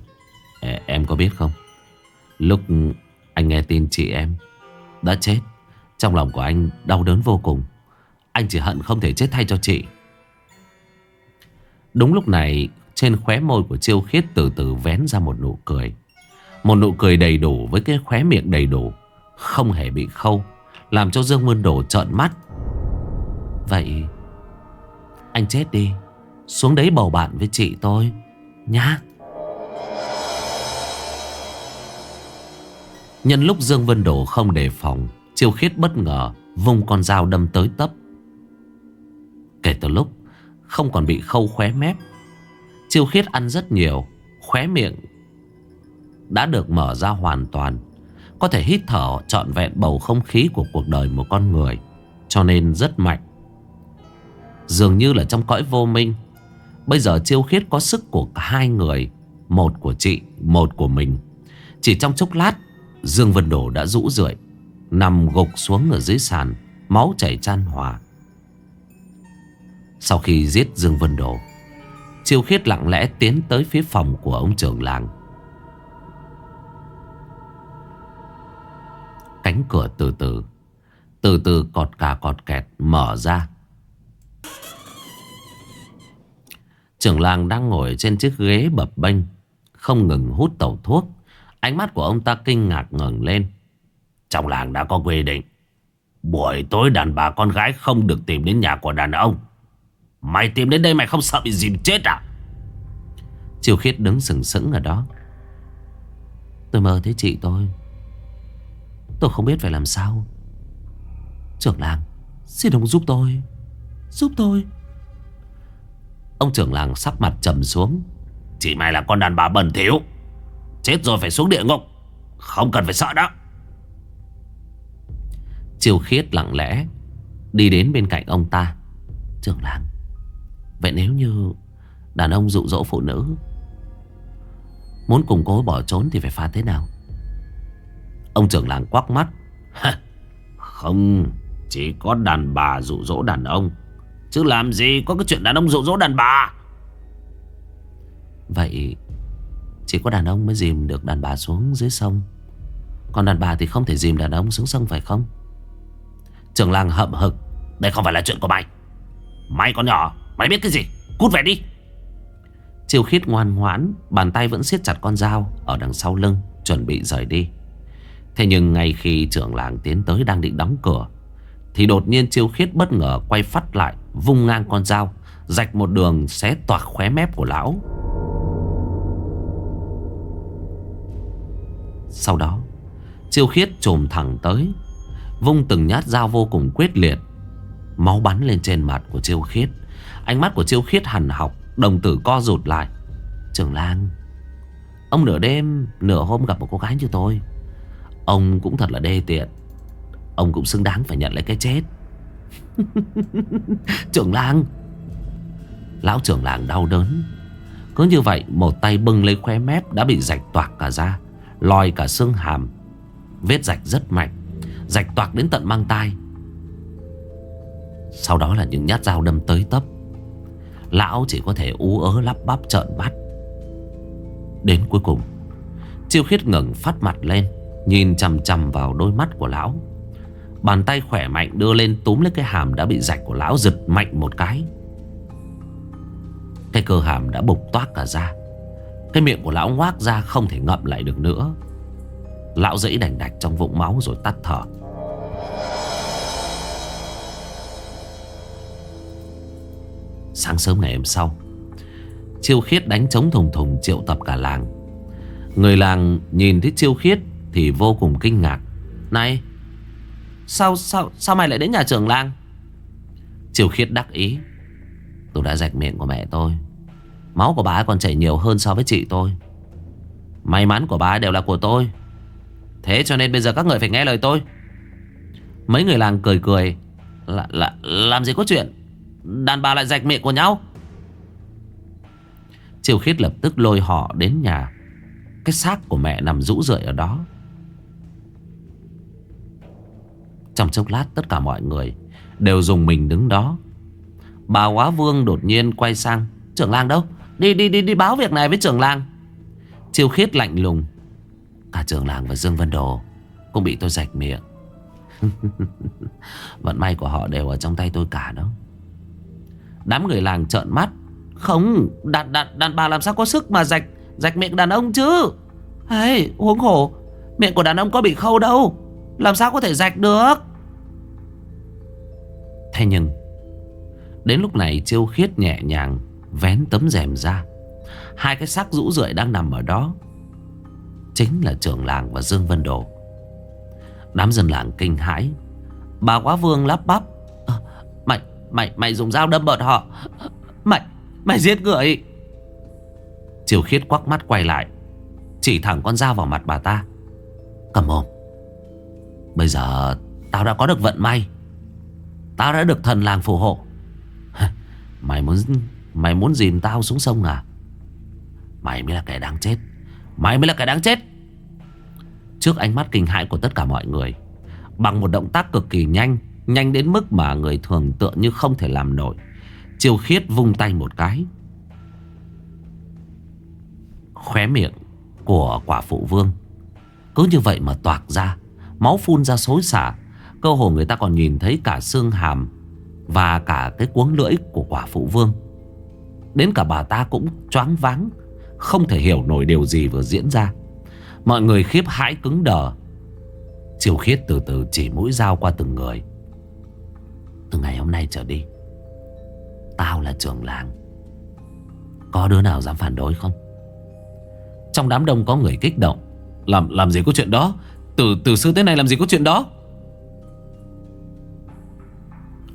Em có biết không? Lúc anh nghe tin chị em Đã chết, Trong lòng của anh đau đớn vô cùng. Anh chỉ hận không thể chết thay cho chị. Đúng lúc này, Trên khóe môi của Chiêu Khiết từ từ vén ra một nụ cười. Một nụ cười đầy đủ với cái khóe miệng đầy đủ. Không hề bị khâu, Làm cho Dương Vân Đồ trợn mắt. Vậy, Anh chết đi, Xuống đấy bầu bạn với chị tôi Nhá. Nhân lúc Dương Vân Đồ không đề phòng, Chiêu khiết bất ngờ vùng con dao đâm tới tấp. Kể từ lúc Không còn bị khâu khóe mép, Chiêu khiết ăn rất nhiều, Khóe miệng Đã được mở ra hoàn toàn. Có thể hít thở trọn vẹn bầu không khí Của cuộc đời một con người, Cho nên rất mạnh. Dường như là trong cõi vô minh, Bây giờ chiêu khiết có sức của cả hai người, Một của chị, Một của mình. Chỉ trong chốc lát, Dương Vân Đồ đã rũ rượi, Nằm gục xuống ở dưới sàn, Máu chảy chan hòa. Sau khi giết Dương Vân Đồ Chiêu khiết lặng lẽ tiến tới phía phòng của ông trưởng làng. Cánh cửa từ từ. Từ từ cọt cà cọt kẹt, mở ra. Trưởng làng đang ngồi trên chiếc ghế bập bênh, Không ngừng hút tẩu thuốc. Ánh mắt của ông ta kinh ngạc ngẩng lên. Trong làng đã có quy định, Buổi tối đàn bà con gái không được tìm đến nhà của đàn ông. Mày tìm đến đây mày không sợ bị dìm chết à? Chiều khiết đứng sừng sững ở đó. Tôi mơ thấy chị tôi. Tôi không biết phải làm sao. Trưởng làng Xin ông giúp tôi. Giúp tôi. Ông trưởng làng sắc mặt trầm xuống. Chỉ mày là con đàn bà bẩn thiếu, Chết rồi phải xuống địa ngục. Không cần phải sợ đó. Chiêu khiết lặng lẽ Đi đến bên cạnh ông ta. Trưởng làng Vậy nếu như đàn ông dụ dỗ phụ nữ Muốn cùng cố bỏ trốn thì phải phạt thế nào? Ông trưởng làng quắc mắt. Không, Chỉ có đàn bà dụ dỗ đàn ông. Chứ làm gì có cái chuyện đàn ông dụ dỗ đàn bà? Vậy Chỉ có đàn ông mới dìm được đàn bà xuống dưới sông. Còn đàn bà thì không thể dìm đàn ông xuống sông phải không? Trường làng hậm hực. Đây không phải là chuyện của mày. Mày còn nhỏ, Mày biết cái gì? Cút về đi. Chiêu khít ngoan ngoãn, Bàn tay vẫn siết chặt con dao Ở đằng sau lưng, Chuẩn bị rời đi. Thế nhưng ngay khi trưởng làng tiến tới đang định đóng cửa, Thì đột nhiên chiêu khiết bất ngờ quay phát lại, Vung ngang con dao, Rạch một đường xé toạc khóe mép của lão. Sau đó, Chiêu khiết trồm thẳng tới, Vung từng nhát dao vô cùng quyết liệt, Máu bắn lên trên mặt của chiêu khiết. Ánh mắt của chiêu khiết hằn học, Đồng tử co rụt lại. Trường làng, Ông nửa đêm, nửa hôm gặp một cô gái như tôi. Ông cũng thật là đê tiện. Ông cũng xứng đáng phải nhận lấy cái chết. Trưởng làng. Lão trưởng làng đau đớn. Cứ như vậy một tay bưng lấy khóe mép Đã bị rạch toạc cả da, Lòi cả xương hàm. Vết rạch rất mạnh Rạch toạc đến tận mang tai. Sau đó là những nhát dao đâm tới tấp. Lão chỉ có thể ú ớ lắp bắp trợn mắt. Đến cuối cùng Chiêu khiết ngẩng phát mặt lên. Nhìn chầm chầm vào đôi mắt của lão. Bàn tay khỏe mạnh đưa lên túm lấy cái hàm đã bị rạch của lão giật mạnh một cái. Cái cơ hàm đã bục toát cả ra Cái miệng của lão ngoác ra không thể ngậm lại được nữa. Lão dẫy đành đạch trong vũng máu rồi tắt thở. Sáng sớm ngày hôm sau, Chiêu khiết đánh trống thùng thùng triệu tập cả làng. Người làng nhìn thấy chiêu khiết thì vô cùng kinh ngạc. Này Sao sao sao mày lại đến nhà trưởng làng? Triều khiết đắc ý. Tôi đã rạch miệng của mẹ tôi. Máu của bà ấy còn chảy nhiều hơn so với chị tôi. May mắn của bà ấy đều là của tôi. Thế cho nên bây giờ các người phải nghe lời tôi. Mấy người làng cười cười. Là, là, Làm gì có chuyện? Đàn bà lại rạch miệng của nhau. Triều khiết lập tức lôi họ đến nhà. Cái xác của mẹ nằm rũ rượi ở đó. Trong chốc lát tất cả mọi người Đều dùng mình đứng đó. Bà quá vương đột nhiên quay sang Trưởng lang đâu? Đi đi đi đi báo việc này với trưởng lang Chiêu khiết lạnh lùng Cả trưởng làng và Dương Vân Đồ Cũng bị tôi rạch miệng. Vận may của họ đều ở trong tay tôi cả đó. Đám người làng trợn mắt Không đàn, đàn, đàn bà làm sao có sức mà rạch Rạch miệng đàn ông chứ? Hey, huống hồ Miệng của đàn ông có bị khâu đâu. Làm sao có thể rạch được? Thế nhưng Đến lúc này chiêu khiết nhẹ nhàng Vén tấm rèm ra. Hai cái xác rũ rượi đang nằm ở đó Chính là trưởng làng và Dương Vân Đồ. Đám dân làng kinh hãi. Bà quá vương lắp bắp à, Mày mày mày dùng dao đâm bợt họ. Mày mày giết người. Chiều khiết quắc mắt quay lại Chỉ thẳng con dao vào mặt bà ta. Cầm mồm Bây giờ tao đã có được vận may. Tao đã được thần làng phù hộ. Mày muốn Mày muốn dìm tao xuống sông à? Mày mới là kẻ đáng chết. Mày mới là kẻ đáng chết. Trước ánh mắt kinh hãi của tất cả mọi người, Bằng một động tác cực kỳ nhanh Nhanh đến mức mà người thường tựa như không thể làm nổi, triều khiết vung tay một cái. Khóe miệng của quả phụ vương Cứ như vậy mà toạc ra. Máu phun ra xối xả. Cơ hồ người ta còn nhìn thấy cả xương hàm Và cả cái cuống lưỡi của quả phụ vương. Đến cả bà ta cũng choáng váng, Không thể hiểu nổi điều gì vừa diễn ra. Mọi người khiếp hãi cứng đờ. Chiều khiết từ từ chỉ mũi dao qua từng người. Từ ngày hôm nay trở đi, Tao là trưởng làng, Có đứa nào dám phản đối không? Trong đám đông có người kích động. Làm làm gì có chuyện đó? Từ từ xưa tới nay làm gì có chuyện đó?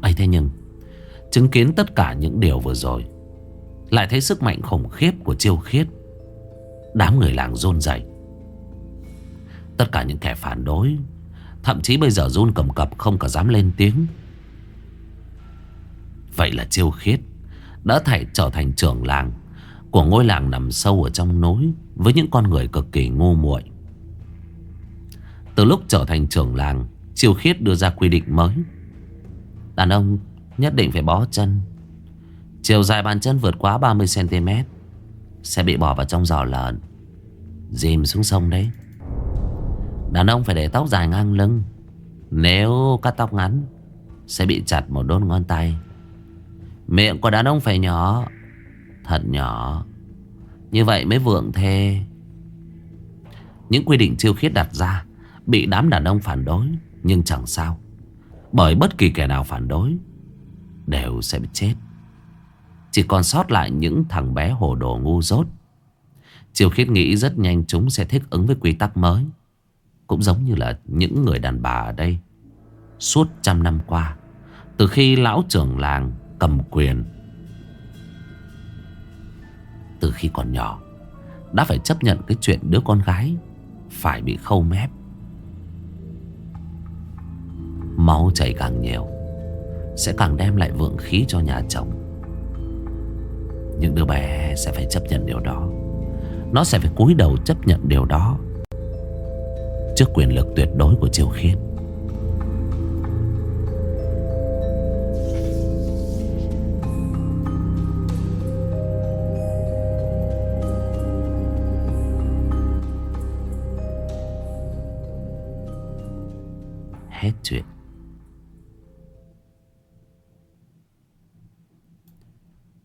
Ấy thế nhưng, Chứng kiến tất cả những điều vừa rồi, Lại thấy sức mạnh khủng khiếp của chiêu khiết. Đám người làng rôn dậy Tất cả những kẻ phản đối, Thậm chí bây giờ run cầm cập không cả dám lên tiếng. Vậy là chiêu khiết Đã thảy trở thành trưởng làng Của ngôi làng nằm sâu ở trong núi Với những con người cực kỳ ngu muội. Từ lúc trở thành trưởng làng Chiêu khiết đưa ra quy định mới. Đàn ông nhất định phải bó chân. Chiều dài bàn chân vượt quá 30cm Sẽ bị bỏ vào trong giò lợn, Dìm xuống sông đấy. Đàn ông phải để tóc dài ngang lưng. Nếu cắt tóc ngắn, Sẽ bị chặt một đốt ngón tay. Miệng của đàn ông phải nhỏ, Thật nhỏ. Như vậy mới vượng thê. Những quy định chiêu khiết đặt ra Bị đám đàn ông phản đối, Nhưng chẳng sao. Bởi bất kỳ kẻ nào phản đối, Đều sẽ bị chết. Chỉ còn sót lại những thằng bé hồ đồ ngu dốt. Chiều khiết nghĩ rất nhanh chúng sẽ thích ứng với quy tắc mới. Cũng giống như là những người đàn bà ở đây. Suốt trăm năm qua, Từ khi lão trưởng làng cầm quyền, Từ khi còn nhỏ, Đã phải chấp nhận cái chuyện đứa con gái Phải bị khâu mép. Máu chảy càng nhiều, Sẽ càng đem lại vượng khí cho nhà chồng Những đứa bé sẽ phải chấp nhận điều đó Nó sẽ phải cúi đầu chấp nhận điều đó trước quyền lực tuyệt đối của Triều Khiết. Hết chuyện.